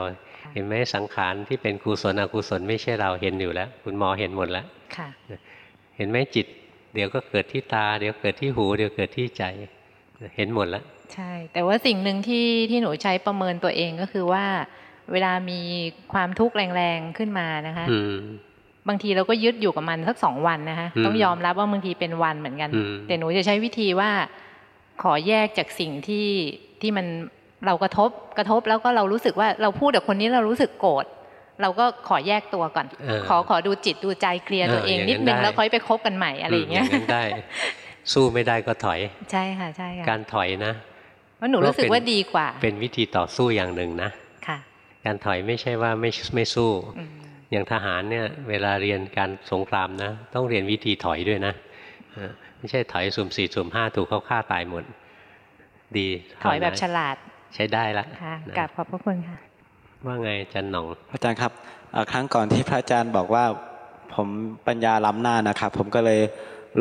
เห็นไหมสังขารที่เป็นกุศลอกุศลไม่ใช่เราเห็นอยู่แล้ว คุณหมอเห็นหมดแล้วค่ะเห็นไหมจิต เดี๋ยวก็เกิดที่ตา เดี๋ยวเกิดที่หู เดี๋ยวเกิดที่ใจ เห็นหมดแล้วใช่ แต่ว่าสิ่งหนึ่งที่ที่หนูใช้ประเมินตัวเองก็คือว่า เวลามีความทุกข์แรงๆขึ้นมานะคะอืมบางทีเราก็ยึดอยู่กับมันสักสองวันนะคะอืมต้องยอมรับว่าบางทีเป็นวันเหมือนกันอืมแต่หนูจะใช้วิธีว่าขอแยกจากสิ่งที่ที่มันเรากระทบกระทบแล้วก็เรารู้สึกว่าเราพูดกับคนนี้เรารู้สึกโกรธเราก็ขอแยกตัวก่อนเออขอขอดูจิตดูใจเคลียร์ตัวเองเอออย่างนั้นนิดนึงได้แล้วค่อยไปคบกันใหม่อะไรอย่างเงี้ยมนั้นได้ สู้ไม่ได้ก็ถอย ใช่ค่ะใช่ค่ะการถอยนะเพราะหนูรู้สึกว่าดีกว่า เป็นวิธีต่อสู้อย่างหนึ่งนะค่ะ การถอยไม่ใช่ว่าไม่ไม่สู้อืมอย่างทหารเนี่ย เวลาเรียนการสงครามนะ ต้องเรียนวิธีถอยด้วยนะเออไม่ใช่ถอยสุ่มสี่สุ่มห้าถูกเขาฆ่าตายหมด ดีถอยแบบนะฉลาดใช้ได้ละค่ะนะกราบขอบพระคุณค่ะ ว่าไงจันหนองอาจารย์ครับเอ่อครั้งก่อนที่พระอาจารย์บอกว่าผมปัญญาล้ำหน้านะครับ ผมก็เลย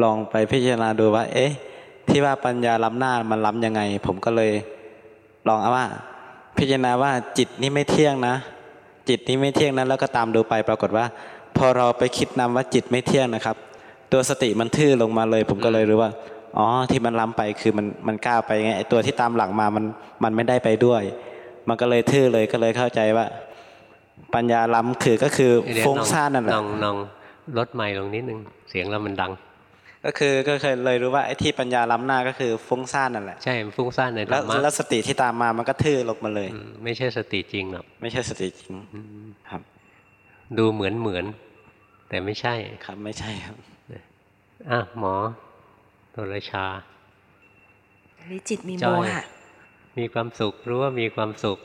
ลองไปพิจารณาดูว่า เอ๊ะ ที่ว่าปัญญาล้ำหน้ามันล้ำยังไง ผมก็เลย ลองเอาว่า พิจารณาว่าจิตนี่ไม่เที่ยงนะ จิตนี่ไม่เที่ยงนั้นแล้วก็ตามดูไปปรากฏว่า พอเราไปคิดนำว่าจิตไม่เที่ยงนะครับ ตัวสติมันทื่อลงมาเลย ผมก็เลยรู้ว่าอ๋อที่มันล้ำไปคือมันมันก้าวไปไงไอ้ตัวที่ตามหลังมามันมันไม่ได้ไปด้วย มันก็เลยทื่อเลยก็เลยเข้าใจว่า ปัญญาล้ำคือก็คือเดี๋ยวฟุ้งซ่านนั่นแหละน้องน้องลดไมค์ลงนิดนึงเสียงเรามันดัง ก็คือก็เคยเลยรู้ว่าไอ้ที่ปัญญาล้ำหน้าก็คือฟุ้งซ่านนั่นแหละใช่มันฟุ้งซ่านในธรแล้วรมะแล้วสติที่ตามมามันก็ทื่อลงมาเลยอืมไม่ใช่สติจริงหรอกไม่ใช่สติจริงอืมครับ ดูเหมือนเหมือน แต่ไม่ใช่ครับ ไม่ใช่ครับอะหมอโทรชาวันนี้จิตมีจโมอยหะ มีความสุขรู้ว่ามีความสุข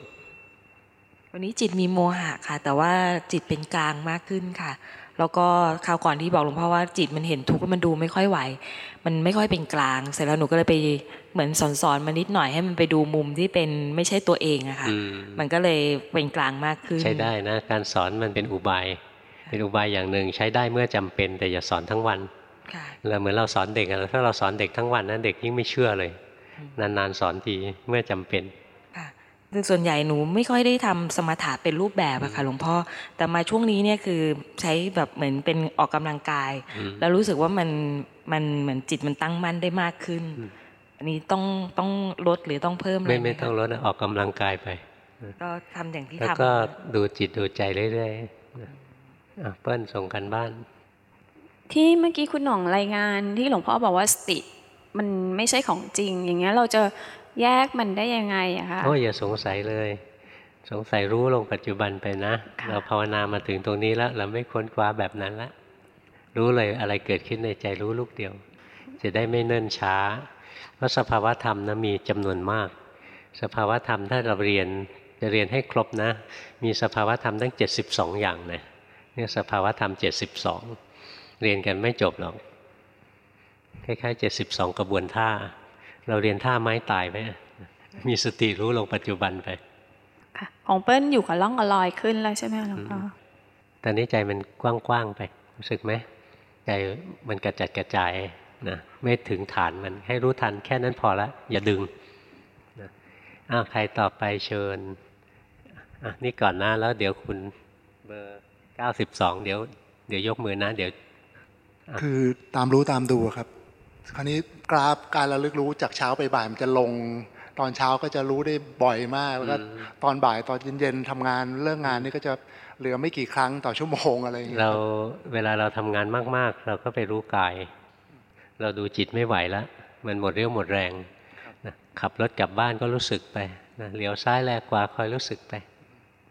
วันนี้จิตมีโมหะค่ะ แต่ว่าจิตเป็นกลางมากขึ้นค่ะ แล้วก็คราวก่อนที่บอกหลวงพ่อว่าจิตมันเห็นทุกข์แล้วมันดูไม่ค่อยไหว มันไม่ค่อยเป็นกลาง เสร็จแล้วหนูก็เลยไปเหมือนสอนสอนๆมานิดหน่อยให้มันไปดูมุมที่เป็นไม่ใช่ตัวเองอะค่ะอืมมันก็เลยเป็นกลางมากขึ้น ใช้ได้นะ การสอนมันเป็นอุบาย เป็นอุบายอย่างหนึ่งใช้ได้เมื่อจำเป็นแต่อย่าสอนทั้งวันค่ะเราเหมือนเราสอนเด็กอะถ้าเราสอนเด็กทั้งวันนะเด็กยิ่งไม่เชื่อเลย นานๆสอนทีเมื่อจำเป็น ค่ะซึ่งส่วนใหญ่หนูไม่ค่อยได้ทำสมถะเป็นรูปแบบอะค่ะหลวงพ่อ แต่มาช่วงนี้เนี่ยคือใช้แบบเหมือนเป็นออกกำลังกายอืมแล้วรู้สึกว่ามันมันเหมือนจิตมันตั้งมั่นได้มากขึ้นอืมอันนี้ต้องต้องลดหรือต้องเพิ่มอะไรไม่หไม่คะต้องลดนะออกกำลังกายไป ก็ทำอย่างที่แล้วทำก็ดูจิตดูใจเรื่อยๆนะอะเปิ้ลส่งกันบ้าน ที่เมื่อกี้คุณหน่องรายงานที่หลวงพ่อบอกว่าสติมันไม่ใช่ของจริง อย่างเงี้ยเราจะ แยกมันได้ยังไงอะคะโอ้ยอย่าสงสัยเลย สงสัยรู้ลงปัจจุบันไปนะ เราภาวนามาถึงตรงนี้แล้ว เราไม่ค้นคว้าแบบนั้นละรู้เลยอะไรเกิดขึ้นในใจรู้ลูกเดียว จะได้ไม่เนิ่นช้า เพราะสภาวธรรมนะมีจำนวนมาก สภาวธรรมถ้าเราเรียนจะเรียนให้ครบนะ มีสภาวธรรมตั้ง 72 อย่างนะเนี่ยสภาวธรรม 72 เรียนกันไม่จบหรอกคล้ายๆ 72 กระบวนท่า เราเรียนท่าไม้ตายไหมมีสติรู้ลงปัจจุบันไปค่ะของเปิ้ลอยู่กับร่องกับรอยขึ้นแล้วใช่ไหมคะหลวงพ่อตอนนี้ใจมันกว้างๆไปรู้สึกไหมใจมันกระจัดกระจายนะไม่ถึงฐานมันให้รู้ทันแค่นั้นพอละอย่าดึงนะอ้าวใครต่อไปเชิญอะนี่ก่อนหน้าแล้วเดี๋ยวคุณเบอร์เก้าสิบสองเดี๋ยว เดี๋ยวยกมือนะ เดี๋ยว คือตามรู้ตามดูครับ คราวนี้กราฟการระลึกรู้จากเช้าไปบ่ายมันจะลง ตอนเช้าก็จะรู้ได้บ่อยมากแล้วก็อืมตอนบ่ายตอนเย็นๆทำงานเลิกงานนี่ก็จะเหลือไม่กี่ครั้งต่อชั่วโมงอะไรอย่างเงี้ยเราครับเวลาเราทำงานมาก ๆ เราก็ไปรู้กาย เราดูจิตไม่ไหวแล้วมันหมดเรี่ยวหมดแรงนะขับรถกลับบ้านก็รู้สึกไปนะเลี้ยวซ้ายแลกขวาคอยรู้สึกไป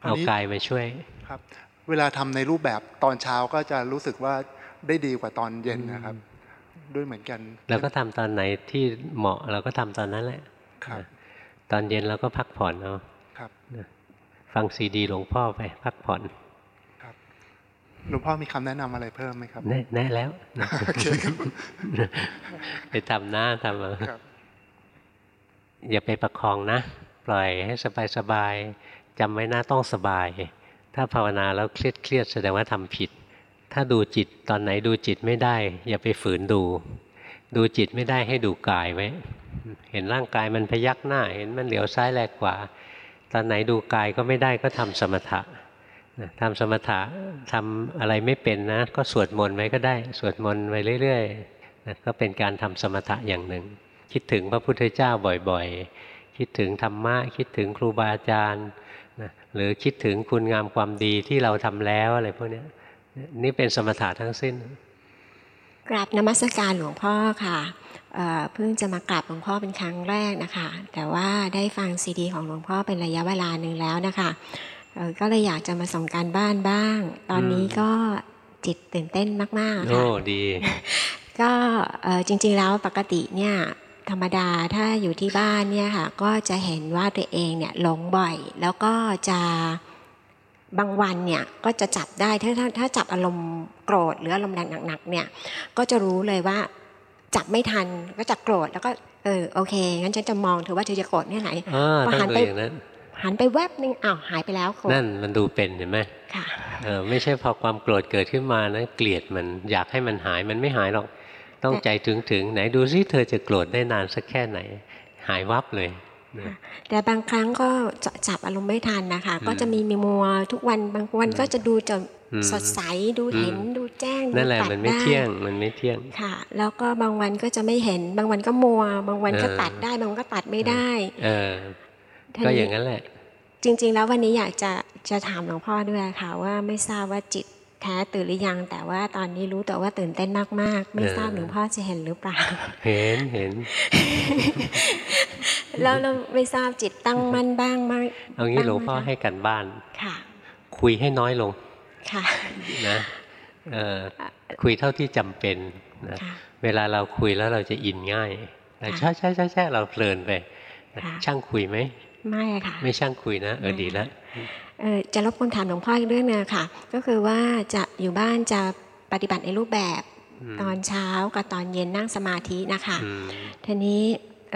เอากายมาช่วยครับ เวลาทำในรูปแบบตอนเช้าก็จะรู้สึกว่าได้ดีกว่าตอนเย็นนะครับ ด้วยเหมือนกันเราก็ทำตอนไหนที่เหมาะเราก็ทำตอนนั้นแหละครับนะตอนเย็นเราก็พักผ่อนเอาครับนะฟังซีดีหลวงพ่อไปพักผ่อนคหลวงพ่อมีคำแนะนำอะไรเพิ่มไหมครับ แน่แน่แล้วโอเคครับไปทำหน้าทำเอาครับอย่าไปประคองนะ ปล่อยให้สบายสบายๆจำไว้นะต้องสบาย ถ้าภาวนาแล้วเครียดเครียดแสดงว่าทำผิด ถ้าดูจิตตอนไหนดูจิตไม่ได้ อย่าไปฝืนดู ดูจิตไม่ได้ให้ดูกายไว้เห็นร่างกายมันพยักหน้า เห็นมันเหลียวซ้ายแลกขวาตอนไหนดูกายก็ไม่ได้ก็ทำสมถะทำสมถะทำอะไรไม่เป็นนะ ก็สวดมนต์ไว้ก็ได้ สวดมนต์ไปเรื่อยๆนะก็เป็นการทำสมถะอย่างหนึ่ง คิดถึงพระพุทธเจ้าบ่อยๆ คิดถึงธรรมะ คิดถึงครูบาอาจารย์นะหรือคิดถึงคุณงามความดีที่เราทำแล้วอะไรพวกนี้ นี่เป็นสมถะทั้งสิ้น กราบนมัสการหลวงพ่อค่ะเอ่อเพิ่งจะมากราบหลวงพ่อเป็นครั้งแรกนะคะ แต่ว่าได้ฟังซีดี ของหลวงพ่อเป็นระยะเวลาหนึ่งแล้วนะคะเอ่อก็เลยอยากจะมาส่งการบ้านบ้าง ตอนนี้ก็จิตตื่นเต้นมากๆโอ้ค่ะดี ก็เอ่อจริงๆแล้วปกติเนี่ยธรรมดาถ้าอยู่ที่บ้านเนี่ยค่ะก็จะเห็นว่าตัวเองเนี่ยหลงบ่อย แล้วก็จะ บางวันเนี่ยก็จะจับได้ถ้าถ้าถ้าจับอารมณ์โกรธหรืออารมณ์หนักๆเนี่ยก็จะรู้เลยว่าจับไม่ทันก็จะโกรธแล้วก็เออโอเคงั้นฉันจะมองเธอว่าเธอจะโกรธแค่ไหนอ่าพอต้อหังนดูไปอย่างนั้นหันไปแวบนึงอ้าวหายไปแล้วโกรธนั่นมันดูเป็นเห็นไหมค่ะเออไม่ใช่พอความโกรธเกิดขึ้นมานะเกลียดมันอยากให้มันหายมันไม่หายหรอกต้องใจถึงถึงไหนดูซิเธอจะโกรธได้นานสักแค่ไหน หายวับเลยนะ แต่บางครั้งก็จะจับอารมณ์ไม่ทันนะคะอืมก็จะมีมีมัวทุกวันบางวันก็จะดูจะอืมสดใสดูเห็นอืมดูแจ้งดูนั่นแหละตัดมันไม่ได้เที่ยงมันไม่เที่ยงค่ะ แล้วก็บางวันก็จะไม่เห็น บางวันก็มัว บางวันก็เออตัดได้ บางวันก็ตัดไม่ได้เออทีนี้ก็อย่างนั้นแหละ จริง ๆ แล้ววันนี้อยากจะจะถามหลวงพ่อด้วยค่ะ ว่าไม่ทราบว่าจิตแท้ตื่นหรือยัง แต่ว่าตอนนี้รู้แต่ว่าตื่นเต้นมากๆ ไม่ทราบเออหลวงพ่อจะเห็นหรือเปล่า เห็นเห็น แล้วเราไม่ทราบจิตตั้งมั่นบ้างไหมเอางี้หลวงพ่อบ้าไมให้กันบ้านค่ะ คุยให้น้อยลงค่ะนะเออคุยเท่าที่จำเป็นนะค่ะเวลาเราคุยแล้วเราจะอินง่ายแต่ค่ะใช่ใช่ใช่ใช่เราเพลินไปค่ะช่างคุยไหมไม่อะค่ะ ไม่ช่างคุยนะ เออดีแล้วเอ่อจะรบกวนถามหลวงพ่ออีกเรื่องหนึงค่ะ ก็คือว่าจะอยู่บ้านจะปฏิบัติในรูปแบบอืมตอนเช้ากับตอนเย็นนั่งสมาธินะคะอืมทีนี้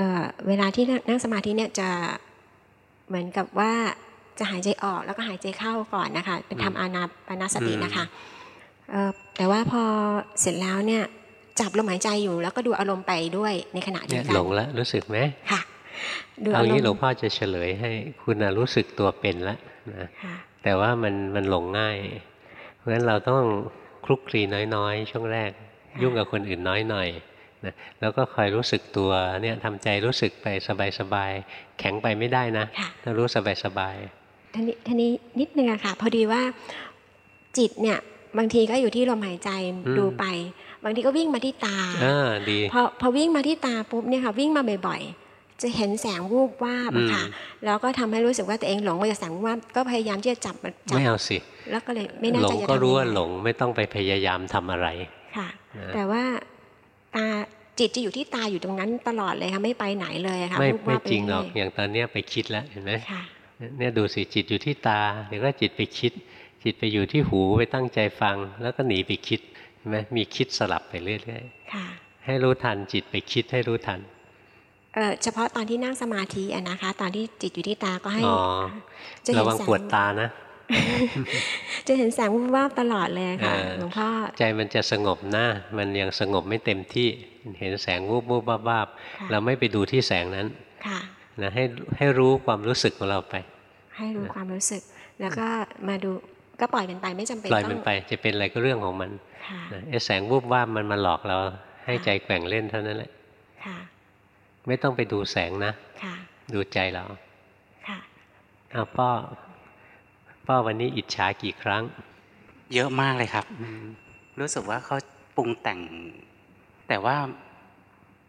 เอ่อเวลาที่นั่งสมาธิเนี่ยจะเหมือนกับว่าจะหายใจออกแล้วก็หายใจเข้าก่อนนะคะ เป็นทำอานาปานสตินะคะเอ่อแต่ว่าพอเสร็จแล้วเนี่ยจับลมหายใจอยู่แล้วก็ดูอารมณ์ไปด้วยในขณะเดีเนี่ยวยกัหลนงแล้วรู้สึกไหมค่ะดูเอาอารมงี้หลวงณ์พ่อจะเฉลยให้คุณนะรู้สึกตัวเป็นแล้วนะค่ะแต่ว่ามันมันหลงง่าย เพราะฉะนั้นเราต้องคลุกคลีน้อยๆ ช่วงแรก ยุ่งกับคนอื่นน้อยหน่อย นะแล้วก็คอยรู้สึกตัวเนี่ยทำใจรู้สึกไปสบายๆแข็งไปไม่ได้นะค่ะถ้ารู้สบายทีนี้ทีนี้นิดนึงอะค่ะ พอดีว่าจิตเนี่ยบางทีก็อยู่ที่ลมหายใจดูไป บางทีก็วิ่งมาที่ตาๆอ่าดีพอพอวิ่งมาที่ตาปุ๊บเนี่ยค่ะวิ่งมาบ่อยๆ จะเห็นแสงวูบวาบอะค่ะอืมแล้วก็ทำให้รู้สึกว่าตัวเองหลงไปกับแสงวูบวาบก็พยายามที่จะจับมันจับไม่เอาสิ แล้วก็เลยไม่แน่หลใจงจะก็ทำรู้ยัว่างไงหลงไม่ต้องไปพยายามทำอะไรค่ะนะแต่ว่า ตาจิตจะอยู่ที่ตาอยู่ตรงนั้นตลอดเลยค่ะไม่ไปไหนเลยอะค่ะไม่วูบไม่วาบปจริงหรอกเยอย่างตอนเนี้ยไปคิดแล้วเห็นไหมค่ะเนี่ยดูสิจิตอยู่ที่ตาเดี๋ยวก็จิตไปคิด จิตไปอยู่ที่หูไปตั้งใจฟัง แล้วก็หนีไปคิดเห็นไหมมีคิดสลับไปเรื่อยค่ะๆให้รู้ทันจิตไปคิดให้รู้ทันเออเฉพาะตอนที่นั่งสมาธิอะนะคะ ตอนที่จิตอยู่ที่ตาก็ให้อ๋อจะเห็ระนวังแสงปวดตานะ จะเห็นแสงวูบวาบตลอดเลยค่ะเออหลวงพ่อใจมันจะสงบนะมันยังสงบไม่เต็มที่เห็นแสงวูบวูบวาบวาบค่ะเราไม่ไปดูที่แสงนั้นค่ะนะให้ให้รู้ความรู้สึกของเราไป ให้รู้ความรู้สึก แล้วก็มาดูก็ปล่อยมันไปไม่จำเป็นปล่อยต้มัอนงไปจะเป็นอะไรก็เรื่องของมันค่ะนะไอ้แสงวูบวาบมันมาหลอกเราให้ใจแกว่งเล่นเท่านั้นแหละค่ะ ไม่ต้องไปดูแสงนะ ค่ะ ดูใจเรา ค่ะเอาป้อ ป้อวันนี้อิจฉากี่ครั้ง เยอะมากเลยครับ รู้สึกว่าเขาปรุงแต่ง แต่ว่า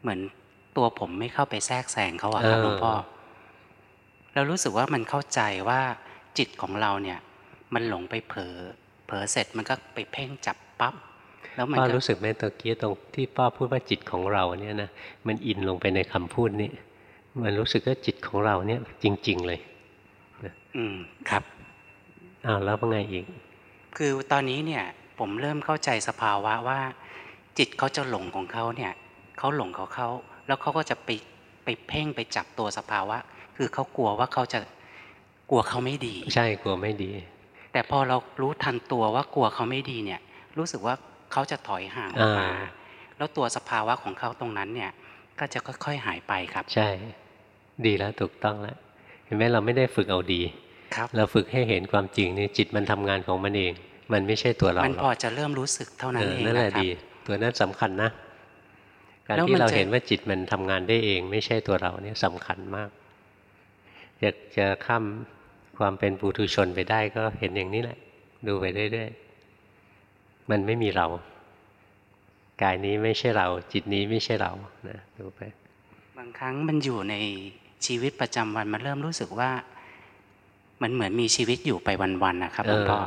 เหมือนตัวผมไม่เข้าไปแทรกแซงเขาอะครับเออหลวงพ่อเรารู้สึกว่ามันเข้าใจว่าจิตของเราเนี่ย มันหลงไปเผลอเผลอเสร็จมันก็ไปเพ่งจับปั๊บแล้วมันป้าก็รู้สึกไหมตะกี้ตรงที่ป้าพูดว่าจิตของเราเนี่ยนะมันอินลงไปในคำพูดนี้มันรู้สึกว่าจิตของเราเนี่ย จริง ๆ เลยอืมครับ อ้าวแล้วว่าไงอีก คือตอนนี้เนี่ยผมเริ่มเข้าใจสภาวะว่า จิตเขาจะหลงของเขาเนี่ยเขาหลงของเขาแล้วเขาก็จะไปไปเพ่งไปจับตัวสภาวะ คือเขากลัวว่าเขาจะกลัวเขาไม่ดี ใช่กลัวไม่ดี แต่พอเรารู้ทันตัวว่ากลัวเขาไม่ดีเนี่ย รู้สึกว่าเขาจะถอยห่างออกมาอ่าแล้วตัวสภาวะของเขาตรงนั้นเนี่ย ก็จะค่อยๆหายไปครับ ใช่ ดีแล้วถูกต้องแล้วเห็นไหมเราไม่ได้ฝึกเอาดี ครับเราฝึกให้เห็นความจริงนี่จิตมันทำงานของมันเอง มันไม่ใช่ตัวเรามันหรพออกจะเริ่มรู้สึกเท่านั้นเออเองนั่นแหละนะครับดี ตัวนั้นสำคัญนะ การแล้วที่มันเราจะเห็นว่าจิตมันทำงานได้เอง ไม่ใช่ตัวเราเนี่ยสำคัญมากอยากจะข้ามความเป็นปุถุชนไปได้ก็เห็นอย่างนี้แหละ ดูไปเรื่อยๆมันไม่มีเรา กายนี้ไม่ใช่เรา จิตนี้ไม่ใช่เรานะดูไป บางครั้งมันอยู่ในชีวิตประจำวันมันเริ่มรู้สึกว่า มันเหมือนมีชีวิตอยู่ไปวันๆนะครับหลวงพ่อ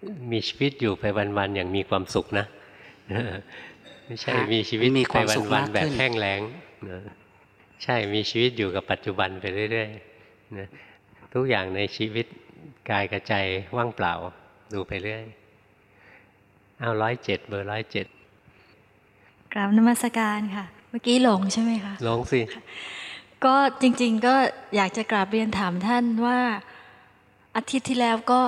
เออมีชีวิตอยู่ไปวันๆอย่างมีความสุขนะไม่ใช่ฮะมีชีวิตมีไปความสุขวันมากๆแบบขึ้นแห้งแล้งนะใช่มีชีวิตอยู่กับปัจจุบันไปเรื่อยๆนะทุกอย่างในชีวิตกายกับใจว่างเปล่าดูไปเรื่อยเอาร้อยเจ็ดเบอร์ร้อยเจ็ดกราบนมัสการค่ะ เมื่อกี้หลงใช่ไหมคะลงสิ ก็จริง ๆ ก็อยากจะกราบเรียนถามท่านว่าอาทิตย์ที่แล้วก็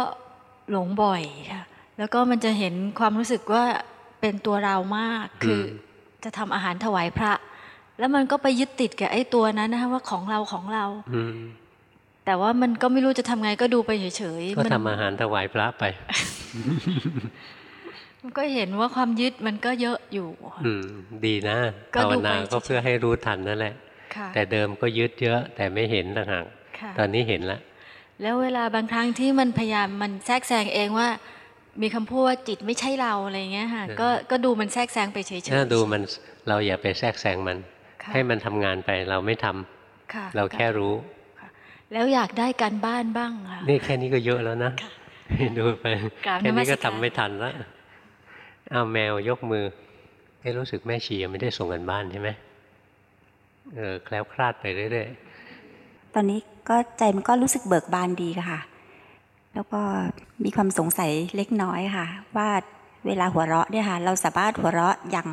หลงบ่อยค่ะ แล้วก็มันจะเห็นความรู้สึกว่าเป็นตัวเรามาก คืออจะทำอาหารถวายพระ แล้วมันก็ไปยึดติดกับไอ้ตัวนั้นนะคะว่าของเราของเราอืมแต่ว่ามันก็ไม่รู้จะทำไงก็ดูไปเฉยๆก็มันทำอาหารถวายพระไป มันก็เห็นว่าความยึดมันก็เยอะอยู่ค่ะอืมดีนะก็ภาวดูนาไปก็เพื่อให้รู้ทันนั่นแหละค่ะ แต่เดิมก็ยึดเยอะแต่ไม่เห็นต่างหากค่ะตอนนี้เห็นแล้วแล้วเวลาบางครั้งที่มันพยายามมันแทรกแซงเองว่า มีคำพูดว่าจิตไม่ใช่เราอะไรเงี้ยค่ะเออก็ก็ดูมันแทรกแซงไปเฉยๆถ้าดูมันเราอย่าไปแทรกแซงมันค่ะให้มันทำงานไปเราไม่ทำค่ะเราแค่รู้แล้วอยากได้การบ้านบ้างค่ะนี่แค่นี้ก็เยอะแล้วนะดูไปกราบแค่นี้ก็นมัสการทำไม่ทันแล้วเอาแมวยกมือเอ้รู้สึกแม่ชียังไม่ได้ส่งกันบ้านใช่ไหม เออแคล้วคลาดไปเรื่อยตอนนี้ก็ใจมันก็รู้สึกเบิกบานดีค่ะ แล้วก็มีความสงสัยเล็กน้อยค่ะ ว่าเวลาหัวเราะเนี่ยค่ะ เราสามารถหัวเราะอย่าง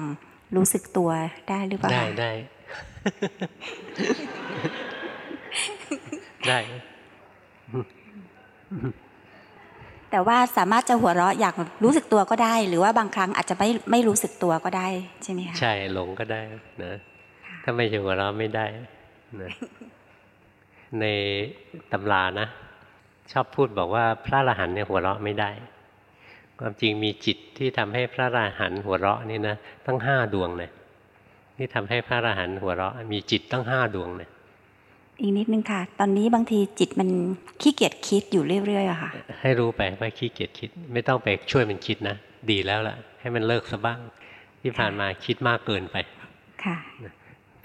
รู้สึกตัวได้หรือเปล่าๆได้คะได้ได้แต่ว่าสามารถจะหัวเราะอย่างรู้สึกตัวก็ได้ หรือว่าบางครั้งอาจจะไม่ไม่รู้สึกตัวก็ได้ใช่ไหมคะใช่หลงก็ได้นะ ถ้าไม่ใช่หัวเราะไม่ได้นะในตำรานะ ชอบพูดบอกว่าพระอรหันต์เนี่ยหัวเราะไม่ได้ ความจริงมีจิตที่ทำให้พระอรหันต์หัวเราะนี่นะตั้งห้าดวงนะที่ทำให้พระอรหันต์หัวเราะ มีจิตตั้งห้าดวงนะอีกนิดนึงค่ะ ตอนนี้บางทีจิตมันขี้เกียจคิดอยู่เรื่อยๆอะค่ะ ให้รู้ไปว่าขี้เกียจคิด ไม่ต้องไปช่วยมันคิดนะ ดีแล้วล่ะ ให้มันเลิกซะบ้าง ที่ผ่านมาคิดมากเกินไป ค่ะ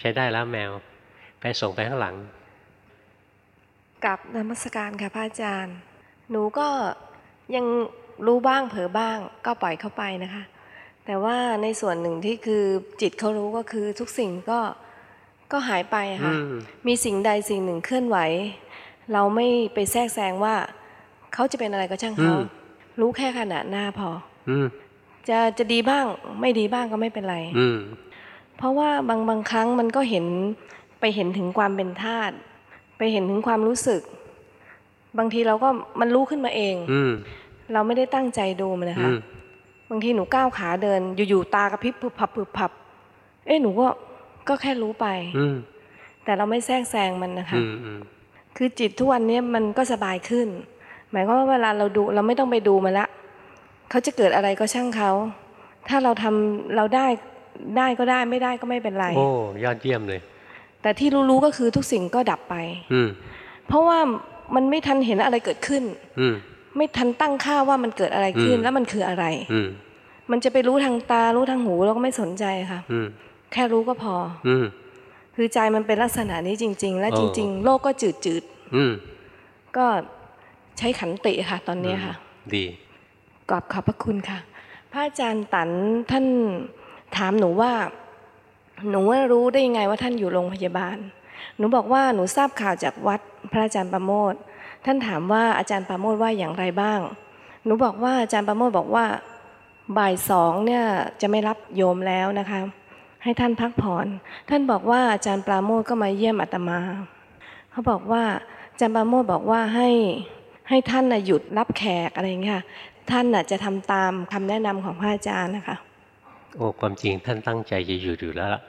ใช้ได้แล้วแมว ไปส่งไปข้างหลัง กับนมัสการค่ะพระอาจารย์ หนูก็ยังรู้บ้างเผลอบ้าง ก็ปล่อยเข้าไปนะคะ แต่ว่าในส่วนหนึ่งที่คือจิตเขารู้ก็คือทุกสิ่งก็ก็หายไปอะค่ะอืมมีสิ่งใดสิ่งหนึ่งเคลื่อนไหว เราไม่ไปแทรกแซงว่าเขาจะเป็นอะไรก็ช่างเขาอืมรู้แค่ขณะหน้าพออืมจะจะดีบ้างไม่ดีบ้างก็ไม่เป็นไรอืม เพราะว่าบางบางครั้งมันก็เห็นไปเห็นถึงความเป็นธาตุไปเห็นถึงความรู้สึก บางทีเราก็มันรู้ขึ้นมาเองอืมเราไม่ได้ตั้งใจดูมันนะอืคะมบางทีหนูก้าวขาเดิน อยู่ๆตากระพริบพึบพับพึบพับ เอ๊ะหนูก็ก็แค่รู้ไปอืมแต่เราไม่แทรกแซงมันนะคะอืมอืมคือจิตทุกวันนี้มันก็สบายขึ้น หมายความว่าเวลาเราดูเราไม่ต้องไปดูมันละเขาจะเกิดอะไรก็ช่างเขา ถ้าเราทำเราได้ ได้ก็ได้ไม่ได้ก็ไม่เป็นไร โอ้ยอดเยี่ยมเลย แต่ที่รู้ๆก็คือทุกสิ่งก็ดับไป อืมเพราะว่ามันไม่ทันเห็นอะไรเกิดขึ้น อืมไม่ทันตั้งค่าว่ามันเกิดอะไรขึ้นอืมแล้วมันคืออะไร อืมมันจะไปรู้ทางตารู้ทางหูเราก็ไม่สนใจค่ะ อืมแค่รู้ก็พอ อืมคือใจมันเป็นลักษณะนี้จริง ๆ และโอ้จริง ๆ โลกก็จืดจืดอืมๆก็ใช้ขันติค่ะ ตอนนี้ค่ะ ดีกราบขอบพระคุณค่ะ พระอาจารย์ตันท่าน ถามหนูว่า หนูว่ารู้ได้ยังไงว่าท่านอยู่โรงพยาบาล หนูบอกว่าหนูทราบข่าวจากวัดพระอาจารย์ประโมทท่านถามว่าอาจารย์ประโมทว่าอย่างไรบ้าง หนูบอกว่าอาจารย์ประโมทบอกว่าบ่ายสองเนี่ยจะไม่รับโยมแล้วนะคะ ให้ท่านพักผ่อน ท่านบอกว่าอาจารย์ปราโมทก็มาเยี่ยมอาตมา เขาบอกว่าอาจารย์ปราโมทบอกว่าให้ให้ท่านน่ะหยุดรับแขกอะไรอย่างเงี้ยท่านน่ะจะทำตามคำแนะนำของพระอาจารย์นะคะ โอ้ความจริงท่านตั้งใจจะอยู่อยู่แล้วล่ะ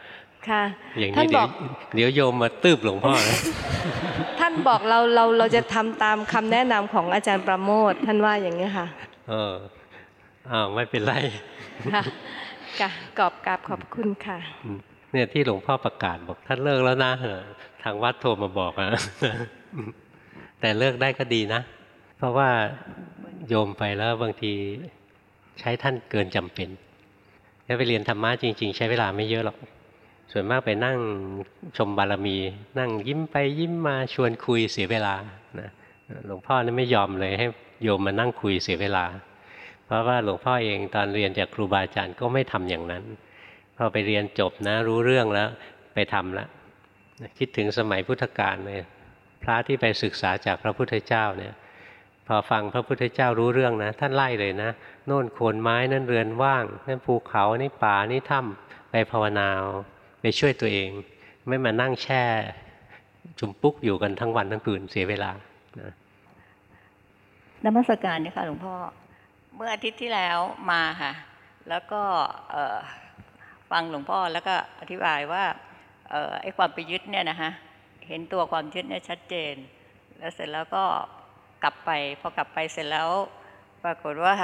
ค่ะอย่างท่านี้นบเดี๋ยอวกเดี๋ยวโยมมาตืบหลวงพ่อนะท่านบอกเราเราเราจะทำตามคำแนะนำของอาจารย์ประโมทท่านว่าอย่างนี้ยค่ะ เอออ้าวไม่เป็นไรค่ะกะกอบกราบขอบคุณค่ะเนี่ยที่หลวงพ่อประกาศบอกท่านเลิกแล้วนะเออทางวัดโทรมาบอกอะแต่เลิกได้ก็ดีนะ เพราะว่าโยมไปแล้วบางทีใช้ท่านเกินจำเป็น ถ้าไปเรียนธรรมะจริง ๆ ใช้เวลาไม่เยอะหรอก ส่วนมากไปนั่งชมบารมี นั่งยิ้มไปยิ้มมาชวนคุยเสียเวลานะหลวงพ่อนี่ไม่ยอมเลยให้โยมมานั่งคุยเสียเวลา เพราะว่าหลวงพ่อเองตอนเรียนจากครูบาอาจารย์ก็ไม่ทำอย่างนั้นพอไปเรียนจบนะรู้เรื่องแล้วไปทำแล้วคิดถึงสมัยพุทธกาลเลยพระที่ไปศึกษาจากพระพุทธเจ้าเนี่ยพอฟังพระพุทธเจ้ารู้เรื่องนะ ท่านไล่เลยนะ โน่นโคนไม้นั่นเรือนว่างนั่นภูเขานี่ป่านี่ถ้ำไปภาวนาไปช่วยตัวเอง ไม่มานั่งแช่ จุมปุ๊กอยู่กันทั้งวันทั้งคืนเสียเวลานะนมัสการเนี่ยค่ะหลวงพ่อเมื่ออาทิตย์ที่แล้วมาค่ะ แล้วก็ฟังหลวงพ่อแล้วก็อธิบายว่าออไอ้ความไปยึดเนี่ยนะคะเห็นตัวความยึดเนี่ยชัดเจน แล้วเสร็จแล้วก็กลับไปพอกลับไปเสร็จแล้ว ปรากฏว่า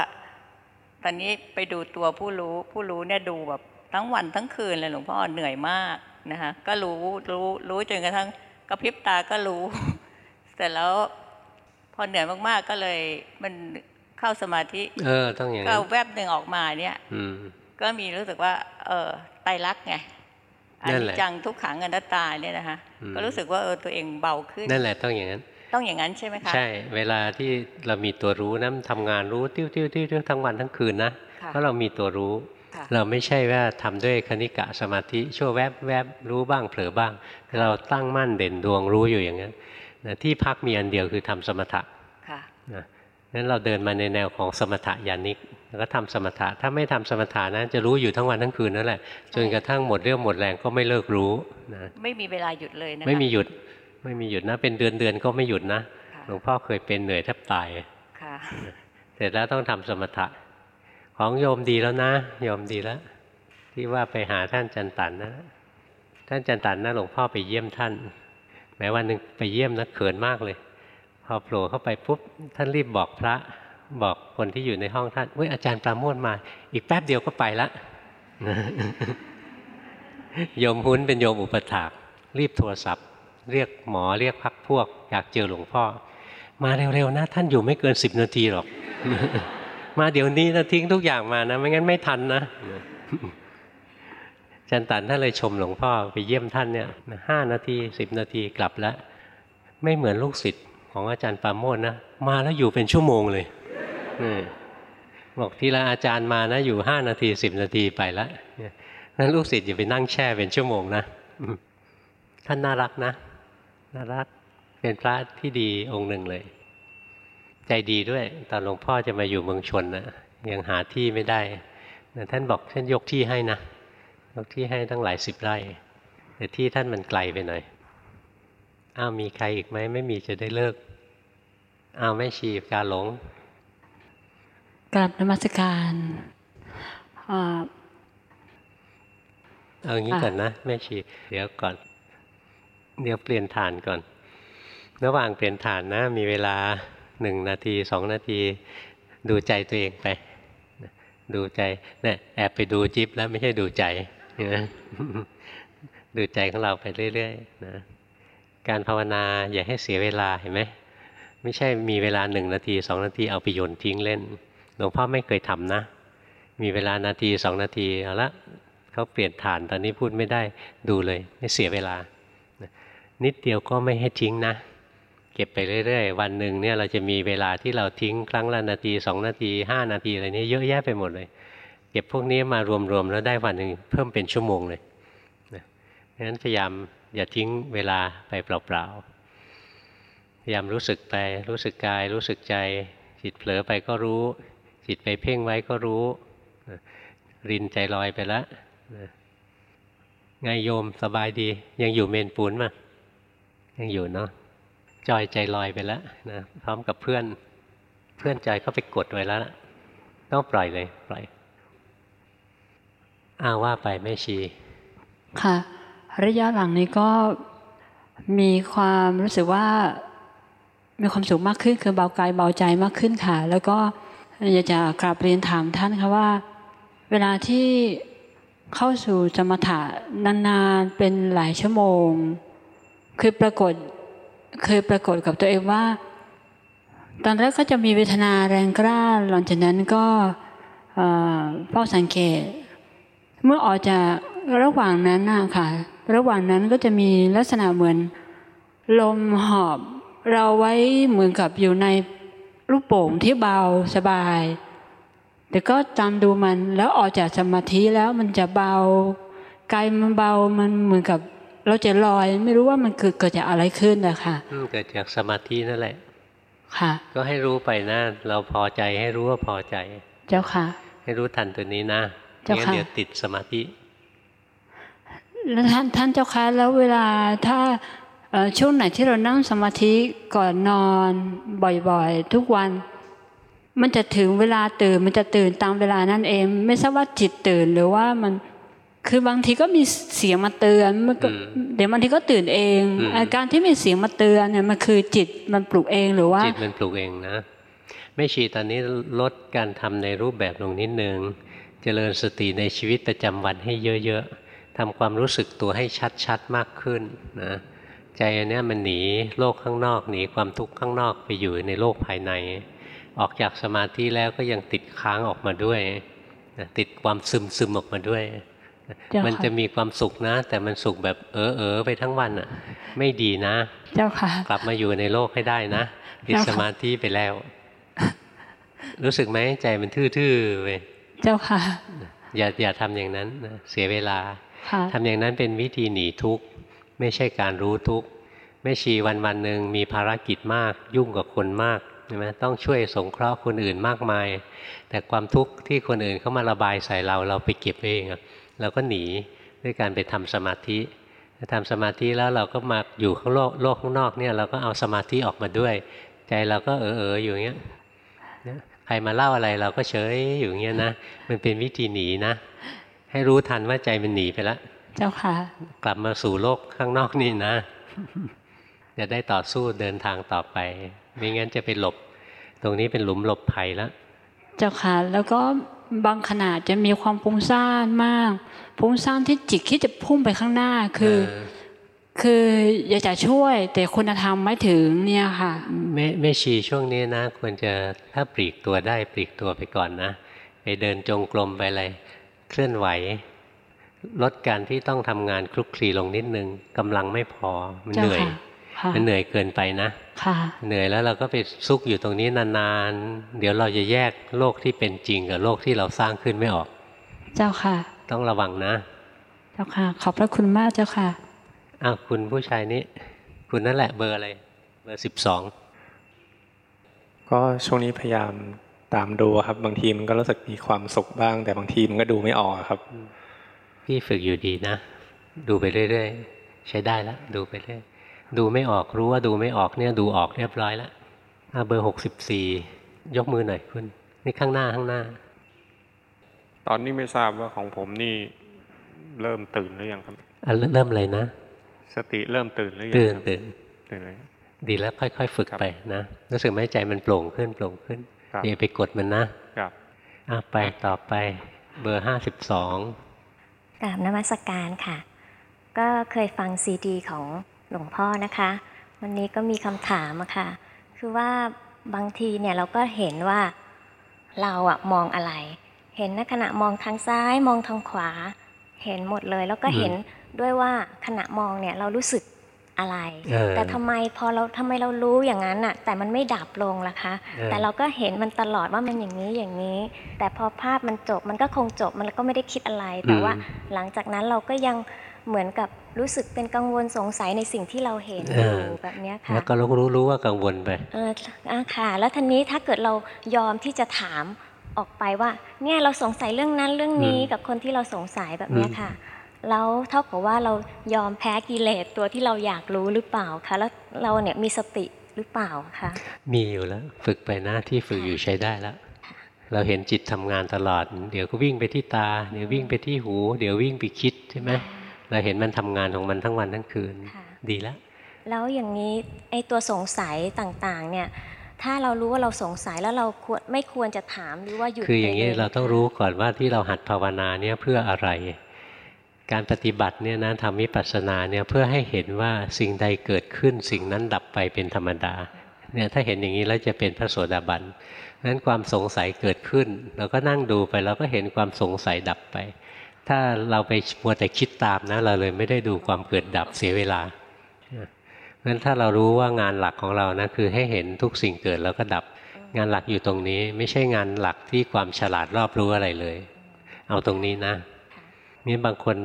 ตอนนี้ไปดูตัวผู้รู้ผู้รู้เนี่ยดูแบบทั้งวันทั้งคืนเลยหลวงพ่อเหนื่อยมากนะคะก็รู้รู้รู้จนกระทั่งกระพริบตาก็รู้เสร็จแล้วพอเหนื่อยมากๆก็เลยมันเข้าสมาธิเออต้องอย่างก็นั้นแวบหนึ่งออกมาเนี่ยอืมก็มีรู้สึกว่า เออไตรลักษณ์ไงอันั่นนิแหจละจังทุกขังอนัตตาเนี่ยนะคะอืมก็รู้สึกว่าเออตัวเองเบาขึ้นนั่นแหละต้องอย่างนั้น ต้องอย่างนั้นใช่ไหมคะใช่ เวลาที่เรามีตัวรู้นะมันทำงานรู้ติ้วติ้วติ้วติ้วทั้งวันทั้งคืนนะค่ะเพราะเรามีตัวรู้ค่ะเราไม่ใช่ว่าทำด้วยคณิกะสมาธิชั่วแวบแวบรู้บ้างเผลอบ้าง เราตั้งมั่นเด่นดวงรู้อยู่อย่างนั้นนะที่พักมีอันเดียวคือทำสมถะค่ะนะนั้นเราเดินมาในแนวของสมถะญาณิกแล้วก็ทำสมถะถ้าไม่ทำสมถะนะจะรู้อยู่ทั้งวันทั้งคืนนั่นแหละจนกระทั่งหมดเรี่ยวหมดแรงก็ไม่เลิกรู้นะไม่มีเวลาหยุดเลยนะคะไม่มีหยุด ไม่มีหยุดนะ เป็นเดือนเดือนๆก็ไม่หยุดนะหลวงพ่อเคยเป็นเหนื่อยแทบตายค่ะเสร็จแล้วต้องทำสมถะ ของโยมดีแล้วนะโยมดีแล้ว ที่ว่าไปหาท่านจันตันนะท่านจันตันนะหลวงพ่อไปเยี่ยมท่าน แม้วันหนึ่งไปเยี่ยมนะเขินมากเลย พอโผล่เข้าไปปุ๊บท่านรีบบอกพระบอกคนที่อยู่ในห้องท่านเว้ยอาจารย์ปราโมทมา อีกแป๊บเดียวก็ไปละโยมหุ้นเป็นโยมอุปถากรีบโทรศัพท์ เรียกหมอเรียกพักพวก อยากเจอหลวงพ่อ มาเร็วๆนะ ท่านอยู่ไม่เกินสิบนาทีหรอก มาเดี๋ยวนี้นะทิ้งทุกอย่างมานะ ไม่งั้นไม่ทันนะอาจันตันท่านเลยชมหลวงพ่อไปเยี่ยมท่านเนี่ยห้านาทีสิบนาทีกลับแล้ว ไม่เหมือนลูกศิษย์ของอาจารย์ปาโมทนะ มาแล้วอยู่เป็นชั่วโมงเลยบอกทีละอาจารย์มานะอยู่ห้านาทีสิบนาทีไปแล้วนี่ยนั้นลูกศิษย์อย่าไปนั่งแช่เป็นชั่วโมงนะท่านน่ารักนะ น่ารักเป็นพระที่ดีองค์หนึ่งเลย ใจดีด้วย ตอนหลวงพ่อจะมาอยู่เมืองชนนะยังหาที่ไม่ได้แต่ท่านบอกท่านยกที่ให้นะยกที่ให้ตั้งหลายสิบไร่ แต่ที่ท่านมันไกลไปหน่อยอ้าวมีใครอีกไหมไม่มีจะได้เลิกอ้าวไม่ชีกาหลงกราบนมัสการอ่าเอางี้ค่ะก่อนนะแม่ชี เดี๋ยวก่อน เดี๋ยวเปลี่ยนฐานก่อน ระหว่างเปลี่ยนฐานนะ มีเวลาหนึ่งนาทีสองนาที ดูใจตัวเองไป ดูใจเนี่ยแอบไปดูจิ๊บแล้วไม่ใช่ดูใจนไหมดูใจของเราไปเรื่อยๆนะการภาวนาอย่าให้เสียเวลาเห็นไหมไม่ใช่มีเวลาหนึ่งนาทีสองนาทีเอาไปโยนทิ้งเล่นหลวงพ่อไม่เคยทำนะ มีเวลานาทีสองนาทีเอาละเขาเปลี่ยนฐานตอนนี้พูดไม่ได้ดูเลย ไม่เสียเวลา นิดเดียวก็ไม่ให้ทิ้งนะ เก็บไปเรื่อยๆ วันหนึ่งเนี่ยเราจะมีเวลาที่เราทิ้งครั้งละนาทีสองนาทีห้านาทีอะไรนี้เยอะแยะไปหมดเลย เก็บพวกนี้มารวมๆแล้วได้วันหนึ่งเพิ่มเป็นชั่วโมงเลยนะงั้นพยายามอย่าทิ้งเวลาไปเปล่าๆพยายามรู้สึกไปรู้สึกกาย รู้สึกใจ จิตเผลอไปก็รู้ จิตไปเพ่งไว้ก็รู้รินใจลอยไปแล้วไงโยมสบายดียังอยู่เมนปูนมา ยังอยู่เนาะจอยใจลอยไปแล้วนะพร้อมกับเพื่อนเพื่อนใจเขาไปกดไว้แล้วต้องปล่อยเลยปล่อยอ้าว่าไปแม่ชี ค่ะ ระยะหลังนี้ก็มีความรู้สึกว่า มีความสุขมากขึ้นคือเบากายเบาใจมากขึ้นค่ะ แล้วก็อยากจะกราบเรียนถามท่านค่ะว่า เวลาที่เข้าสู่สมถะนานๆเป็นหลายชั่วโมง คือปรากฏเคยปรากฏกับตัวเองว่า ตอนแรกก็จะมีเวทนาแรงกล้า หลังจากนั้นก็เฝ้าสังเกต เมื่อออกจากระหว่างนั้นนะค่ะ ระหว่างนั้นก็จะมีลักษณะเหมือน ลมหอบ เราไว้เหมือนกับอยู่ในลูกโป่งที่เบาสบาย แต่ก็จำดูมันแล้วออกจากสมาธิแล้วมันจะเบากายมันเบามันเหมือนกับ เราจะลอยไม่รู้ว่ามันเกิดเกิดจากอะไรขึ้นนะคะเกิดจากสมาธินั่นแหละ ค่ะ ก็ให้รู้ไปนะเราพอใจให้รู้ว่าพอใจ เจ้าค่ะ ให้รู้ทันตัวนี้นะเจ้าค่ะเดี๋ยวติดสมาธิแล้วท่านท่านเจ้าค่ะแล้วเวลาถ้าช่วงไหนที่เรานั่งสมาธิก่อนนอนบ่อยๆ ทุกวัน มันจะถึงเวลาตื่นมันจะตื่นตามเวลานั่นเอง ไม่ทราบว่าจิตตื่นหรือว่ามัน คือบางทีก็มีเสียงมาเตือนมันก็เดี๋ยวบางทีก็ตื่นเองอาการที่มีเสียงมาเตือนเนี่ยมันคือจิตมันปลุกเองหรือว่าจิตมันปลุกเองนะไม่ชีตอนนี้ลดการทำในรูปแบบลงนิดนึงเจริญสติในชีวิตประจำวันให้เยอะๆทำความรู้สึกตัวให้ชัดๆมากขึ้นนะใจอันนี้มันหนีโลกข้างนอกหนีความทุกข์ข้างนอกไปอยู่ในโลกภายใน ออกจากสมาธิแล้วก็ยังติดค้างออกมาด้วยติดความซึมซึมออกมาด้วย มันจะมีความสุขนะ แต่มันสุขแบบเออเออไปทั้งวันอะ ไม่ดีนะ เจ้าค่ะ กลับมาอยู่ในโลกให้ได้นะติดสมาธิไปแล้ว รู้สึกไหมใจมันทื่อๆไปเจ้าค่ะ อย่าอย่าทำอย่างนั้นนะเสียเวลาค่ะทำอย่างนั้นเป็นวิธีหนีทุกข์ ไม่ใช่การรู้ทุกข์แม่ชีวันวันหนึ่งมีภารกิจมาก ยุ่งกับคนมากใช่ไหมต้องช่วยสงเคราะห์คนอื่นมากมาย แต่ความทุกข์ที่คนอื่นเขามาระบายใส่เราเราไปเก็บเอง เราก็หนีด้วยการไปทำสมาธิทำสมาธิแล้วเราก็มาอยู่ข้างโลกโลกข้างนอกเนี่ยเราก็เอาสมาธิออกมาด้วย ใจเราก็เออเอออยู่อย่างเงี้ยใครมาเล่าอะไรเราก็เฉยอยู่อย่างเงี้ยนะมันเป็นวิธีหนีนะ ให้รู้ทันว่าใจมันหนีไปแล้วเจ้าค่ะ กลับมาสู่โลกข้างนอกนี่นะจะได้ต่อสู้เดินทางต่อไปไม่งั้นจะไปหลบ ตรงนี้เป็นหลุมหลบภัยแล้วเจ้าค่ะแล้วก็ บางขนาดจะมีความพุ่งซ่านมากพุ่งซ่านที่จิตคิดจะพุ่งไปข้างหน้าคือ คืออยากจะช่วย แต่คุณธรรมไม่ถึงเนี่ยค่ะไม่ไม่ชีช่วงนี้นะควรจะถ้าปลีกตัวได้ปลีกตัวไปก่อนนะไปเดินจงกรมไปอะไรเคลื่อนไหวลดการที่ต้องทำงานคลุกคลีลงนิดนึงกำลังไม่พอมันเหนื่อย มันเหนื่อยเกินไปนะเหนื่อยแล้วเราก็ไปซุกอยู่ตรงนี้นานๆ เดี๋ยวเราจะแยกโลกที่เป็นจริงกับโลกที่เราสร้างขึ้นไม่ออก เจ้าค่ะ ต้องระวังนะ เจ้าค่ะ ขอบพระคุณมากเจ้าค่ะอ้าวคุณผู้ชายนี้ คุณนั่นแหละเบอร์อะไร เบอร์สิบสองก็ช่วงนี้พยายามตามดูครับ บางทีมันก็รู้สึกมีความสุขบ้าง แต่บางทีมันก็ดูไม่ออกครับ พี่ฝึกอยู่ดีนะ ดูไปเรื่อยๆ ใช้ได้แล้วดูไปเรื่อย ดูไม่ออกรู้ว่าดูไม่ออกเนี่ยดูออกเรียบร้อยแล้วเบอร์หกสิบสี่ยกมือหน่อยคุณนี่ข้างหน้าข้างหน้า ตอนนี้ไม่ทราบว่าของผมนี่เริ่มตื่นหรือยังครับอะเริ่มเลยนะ สติเริ่มตื่นหรือยังตื่นตื่นตื่นเลยดีแล้วค่อย ๆ ฝึกไปนะรู้สึกไหมใจมันโปร่งขึ้นโปร่งขึ้นอย่าไปกดมันนะครับอะไปต่อไปเบอร์ห้าสิบสองกราบนมัสการค่ะ ก็เคยฟังซีดีของ หลวงพ่อนะคะ วันนี้ก็มีคำถามอะค่ะ คือว่าบางทีเนี่ยเราก็เห็นว่าเราอะมองอะไร เห็นในขณะมองทางซ้ายมองทางขวา เห็นหมดเลย แล้วก็เห็นด้วยว่าขณะมองเนี่ยเรารู้สึกอะไร แต่ทำไมพอเราทำไมเรารู้อย่างนั้นอะแต่มันไม่ดับลงล่ะคะ แต่เราก็เห็นมันตลอดว่ามันอย่างนี้อย่างนี้ แต่พอภาพมันจบมันก็คงจบมันก็ไม่ได้คิดอะไร แต่ว่าหลังจากนั้นเราก็ยัง เหมือนกับรู้สึกเป็นกังวลสงสัยในสิ่งที่เราเห็นอยู่แบบนี้ค่ะแล้วก็รู้รู้ว่ากังวลไปเอออ่าค่ะ แล้วทีนี้ถ้าเกิดเรายอมที่จะถามออกไปว่าเนี่ยเราสงสัยเรื่องนั้นเรื่องนี้อืมกับคนที่เราสงสัยแบบเนี้ยอืมค่ะแล้วเท่ากับว่าเรายอมแพ้กิเลสตัวที่เราอยากรู้หรือเปล่าคะแล้วเราเนี่ยมีสติหรือเปล่าคะมีอยู่แล้วฝึกไปนะที่ฝึกอยู่ใช้ได้แล้วเราเห็นจิตทำงานตลอด เดี๋ยวก็วิ่งไปที่ตา เดี๋ยววิ่งไปที่หู เดี๋ยววิ่งไปคิดใช่ไหม เราเห็นมันทำงานของมันทั้งวันทั้งคืนดีแล้วแล้วอย่างนี้ไอ้ตัวสงสัยต่างๆ เนี่ย ถ้าเรารู้ว่าเราสงสัยแล้วเราควรไม่ควรจะถามหรือว่าหยุดคืออย่างนี้นี้เราต้องรู้ก่อนว่าที่เราหัดภาวนาเนี่ยเพื่ออะไร การปฏิบัติเนี่ยนะทำวิปัสสนาเนี่ยเพื่อให้เห็นว่าสิ่งใดเกิดขึ้นสิ่งนั้นดับไปเป็นธรรมดาเนี่ยถ้าเห็นอย่างนี้แล้วจะเป็นพระโสดาบันนั้นความสงสัยเกิดขึ้น เราก็นั่งดูไปเราก็เห็นความสงสัยดับไป ถ้าเราไปมัวแต่คิดตามนะ เราเลยไม่ได้ดูความเกิดดับเสียเวลาเพราะฉะนั้นถ้าเรารู้ว่างานหลักของเรานะคือให้เห็นทุกสิ่งเกิดแล้วก็ดับงานหลักอยู่ตรงนี้ ไม่ใช่งานหลักที่ความฉลาดรอบรู้อะไรเลย เอาตรงนี้นะนี่บางคน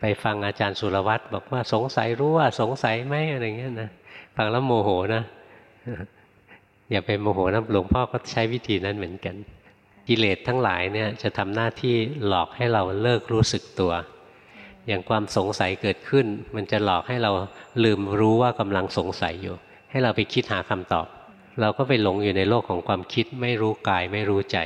ไปฟังอาจารย์สุรวัตรบอกว่าสงสัยรู้ว่าสงสัยไหมอะไรเงี้ยนะฟังแล้วโมโหนะอย่าไปโมโหนะหลวงพ่อก็ใช้วิธีนั้นเหมือนกัน กิเลสทั้งหลายเนี่ยจะทำหน้าที่หลอกให้เราเลิกรู้สึกตัว อย่างความสงสัยเกิดขึ้น มันจะหลอกให้เราลืมรู้ว่ากำลังสงสัยอยู่ ให้เราไปคิดหาคำตอบ เราก็ไปหลงอยู่ในโลกของความคิดไม่รู้กายไม่รู้ใจ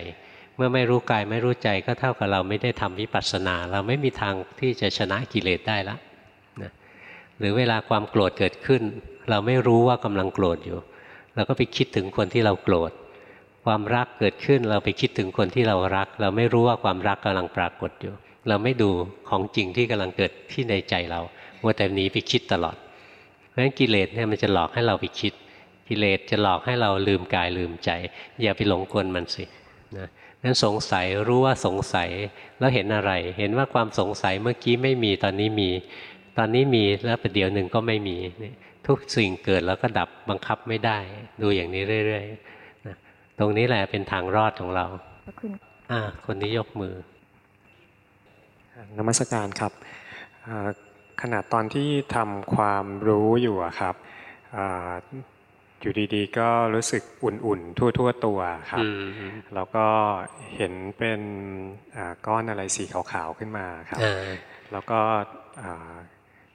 เมื่อไม่รู้กายไม่รู้ใจก็เท่ากับเราไม่ได้ทำวิปัสสนา เราไม่มีทางที่จะชนะกิเลสได้ละนะหรือเวลาความโกรธเกิดขึ้น เราไม่รู้ว่ากำลังโกรธอยู่ เราก็ไปคิดถึงคนที่เราโกรธ ความรักเกิดขึ้นเราไปคิดถึงคนที่เรารัก เราไม่รู้ว่าความรักกำลังปรากฏอยู่ เราไม่ดูของจริงที่กำลังเกิดที่ในใจเรามัวแต่หนีไปคิดตลอด เพราะฉะนั้นกิเลสเนี่ยมันจะหลอกให้เราไปคิด กิเลสจะหลอกให้เราลืมกายลืมใจ อย่าไปหลงกลมันสินะนั้นสงสัยรู้ว่าสงสัยแล้วเห็นอะไร เห็นว่าความสงสัยเมื่อกี้ไม่มีตอนนี้มี ตอนนี้มีแล้วประเดี๋ยวหนึ่งก็ไม่มีทุกสิ่งเกิดแล้วก็ดับบังคับไม่ได้ ดูอย่างนี้เรื่อย ๆ ตรงนี้แหละเป็นทางรอดของเราขอบคุณอ่าคนนี้ยกมือนมัสการครับอ่าขณะตอนที่ทำความรู้อยู่อะครับอาอยู่ดีๆ ก็รู้สึกอุ่นๆ ทั่วๆ ตัวครับอืมแล้วก็เห็นเป็นอ่าก้อนอะไรสีขาวๆ ขึ้นมาครับเออแล้วก็อ่า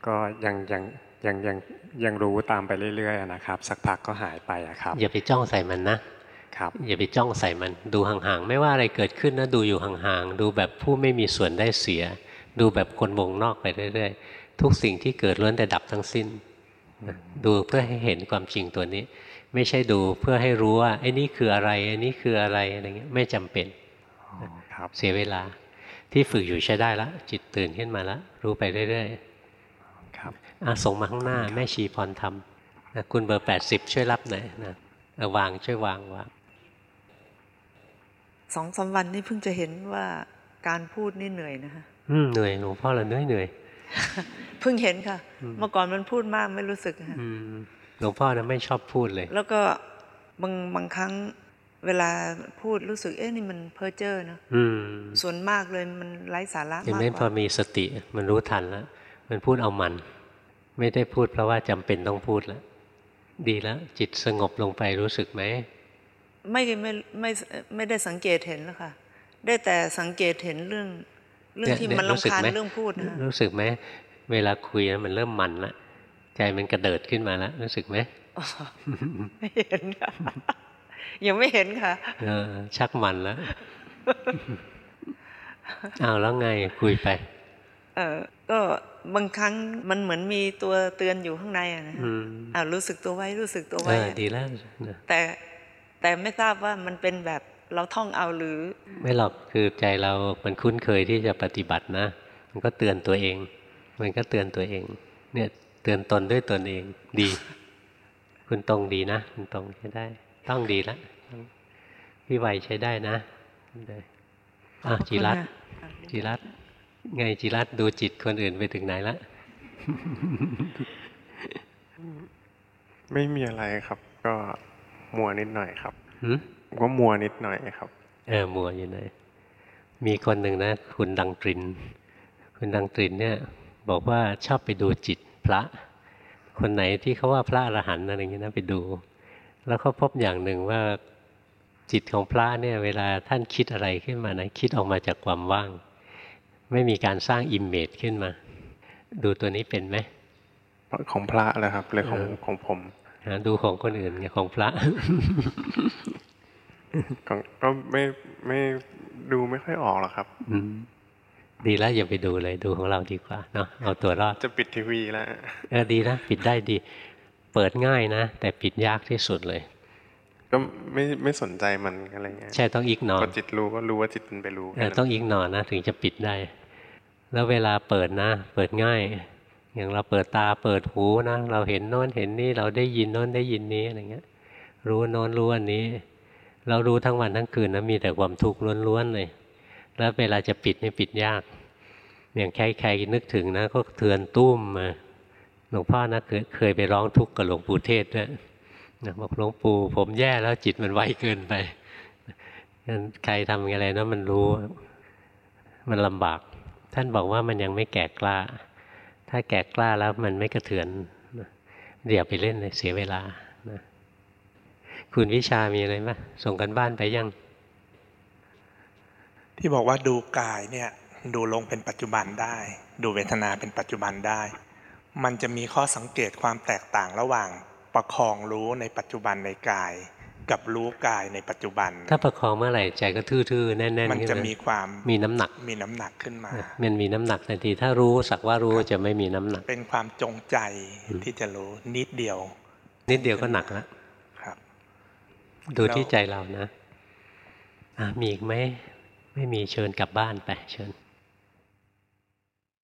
ก็ยังยังยังยังยังรู้ตามไปเรื่อยๆอะนะครับ สักพักก็หายไปอะครับ อย่าไปจ้องใส่มันนะครับ อย่าไปจ้องใส่มันดูห่างๆ ไม่ว่าอะไรเกิดขึ้นนะดูอยู่ห่างๆ ดูแบบผู้ไม่มีส่วนได้เสีย ดูแบบคนวงนอกไปเรื่อยๆ ทุกสิ่งที่เกิดล้วนแต่ดับทั้งสิ้นนะดูเพื่อให้เห็นความจริงตัวนี้ ไม่ใช่ดูเพื่อให้รู้ว่าไอ้นี่คืออะไรไอ้นี่คืออะไรอะไรเงี้ยไม่จำเป็นเสียเวลาที่ฝึกอยู่ใช้ได้ละจิตตื่นขึ้นมาแล้วรู้ไปเรื่อยๆครับอะส่งมาข้างหน้าแม่ชีพรธรรมนะคุณเบอร์แปดสิบช่วยรับหน่อยนะเออวางช่วยวางวาง สองสามวันนี้เพิ่งจะเห็นว่าการพูดนี่เหนื่อยนะคะอืมเหนื่อยหลวงพ่อเราเหนื่อยเหนื่อยเพิ่งเห็นค่ะอืมเมื่อก่อนมันพูดมากไม่รู้สึกค่ะอืมหลวงพ่อนะไม่ชอบพูดเลย แล้วก็บางบางครั้งเวลาพูดรู้สึกเอ๊ะนี่มันเพ้อเจ้อเนอะอืมส่วนมากเลยมันไร้สาระเห็นมากไหมกพอว่ามีสติมันรู้ทันแล้วมันพูดเอามัน ไม่ได้พูดเพราะว่าจำเป็นต้องพูดแล้วดีแล้วจิตสงบลงไปรู้สึกไหม ไม่ไม่ไม่ไม่ได้สังเกตเห็นแล้วค่ะ ได้แต่สังเกตเห็นเรื่อง เรื่องที่ยมันยสึกรำคาญไหเรื่องพูดนะคะรู้สึกไหมเวลาคุยแล้วมันเริ่มมันละใจมันกระเดิดขึ้นมาแล้วรู้สึกไหมอ๋อไม่เห็นค่ะยังไม่เห็นค่ะเออชักมันแล้วเอาแล้วไงคุยไป เออก็บางครั้งมันเหมือนมีตัวเตือนอยู่ข้างในอะนะอืมอ่ารู้สึกตัวไว้รู้สึกตัวเอไว้ออะดีแล้วนะแต่ แต่ไม่ทราบว่ามันเป็นแบบเราท่องเอาหรือ ไม่หรอกคือใจเรา มันคุ้นเคยที่จะปฏิบัตินะ มันก็เตือนตัวเอง มันก็เตือนตัวเอง เนี่ยเตือนตนด้วยตนเองดี คุณตรงดีนะ คุณตรงใช้ได้ ต้องดีละพี่ไวใช้ได้นะได้อะจิรัตน์จิรัตน์ไงจิรัตน์ดูจิตคนอื่นไปถึงไหนละไม่มีอะไรครับ ก็ มัวนิดหน่อยครับหืมก็มัวนิดหน่อยครับ เออมัวอยู่ไหนมีคนหนึ่งนะ คุณดังตริน คุณดังตรินเนี่ย บอกว่าชอบไปดูจิตพระ คนไหนที่เขาว่าพระอรหันต์อะไรอย่างเงี้ยนะไปดู แล้วเขาพบอย่างหนึ่งว่าจิตของพระเนี่ย เวลาท่านคิดอะไรขึ้นมานะคิดออกมาจากความว่าง ไม่มีการสร้าง image ขึ้นมา ดูตัวนี้เป็นไหมของพระเลยครับเลยของของผมหา ดูของคนอื่นไงของพระของก็ไม่ไม่ดูไม่ค่อยออกหรอกครับอืมดีแล้วอย่าไปดูเลยดูของเราดีกว่าเนาะเอาตัวรอดจะปิดทีวีแล้วเออดีนะปิดได้ดี เปิดง่ายนะ แต่ปิดยากที่สุดเลย ก็ไม่ไม่สนใจมันอะไรเงี้ยใช่ต้องอีกนอพอจิตรู้ก็รู้ว่าจิตมันไปรู้เออต้องอีกนอนะถึงจะปิดได้ แล้วเวลาเปิดนะ เปิดง่าย อย่างเราเปิดตาเปิดหูนะเราเห็นโน้นเห็นนี่เราได้ยินโน้นได้ยินนี้อะไรเงี้ย รู้โน้นรู้อันนี้ เรารู้ทั้งวันทั้งคืนนะมีแต่ความทุกข์ล้วนๆเลย แล้วเวลาจะปิดนี่ปิดยาก อย่างใครใครนึกถึงนะก็เทือนตุ้มมาหลวงพ่อนะเคยเคยไปร้องทุกข์กับหลวงปู่เทศด้วยนะบอกหลวงปู่ผมแย่แล้วจิตมันไวเกินไปงั้นใครทำอะไรนะมันรู้ มันลำบาก ท่านบอกว่ามันยังไม่แก่กล้า ถ้าแก่กล้าแล้วมันไม่กระเทือนเดี๋ยวไปเล่นเลยเสียเวลานะคุณวิชามีอะไรไหมส่งกันบ้านไปยัง ที่บอกว่าดูกายเนี่ย ดูลงเป็นปัจจุบันได้ ดูเวทนาเป็นปัจจุบันได้ มันจะมีข้อสังเกตความแตกต่างระหว่างประคองรู้ในปัจจุบันในกาย กับรู้กายในปัจจุบัน ถ้าประคองเมื่อไหร่ใจก็ทื่อๆแน่นๆมันจะขึ้ามีความมีน้ำหนัก มีน้ำหนักขึ้นมา มันมีน้ำหนักทันทีถ้ารู้สักว่ารู้จะไม่มีน้ำหนัก เป็นความจงใจที่จะรู้นิดเดียว นิดเดียวก็หนักแล้วครับ ดูที่ใจเรานะอะมีอีกไหมไม่มีเชิญกลับบ้านไปเชิญ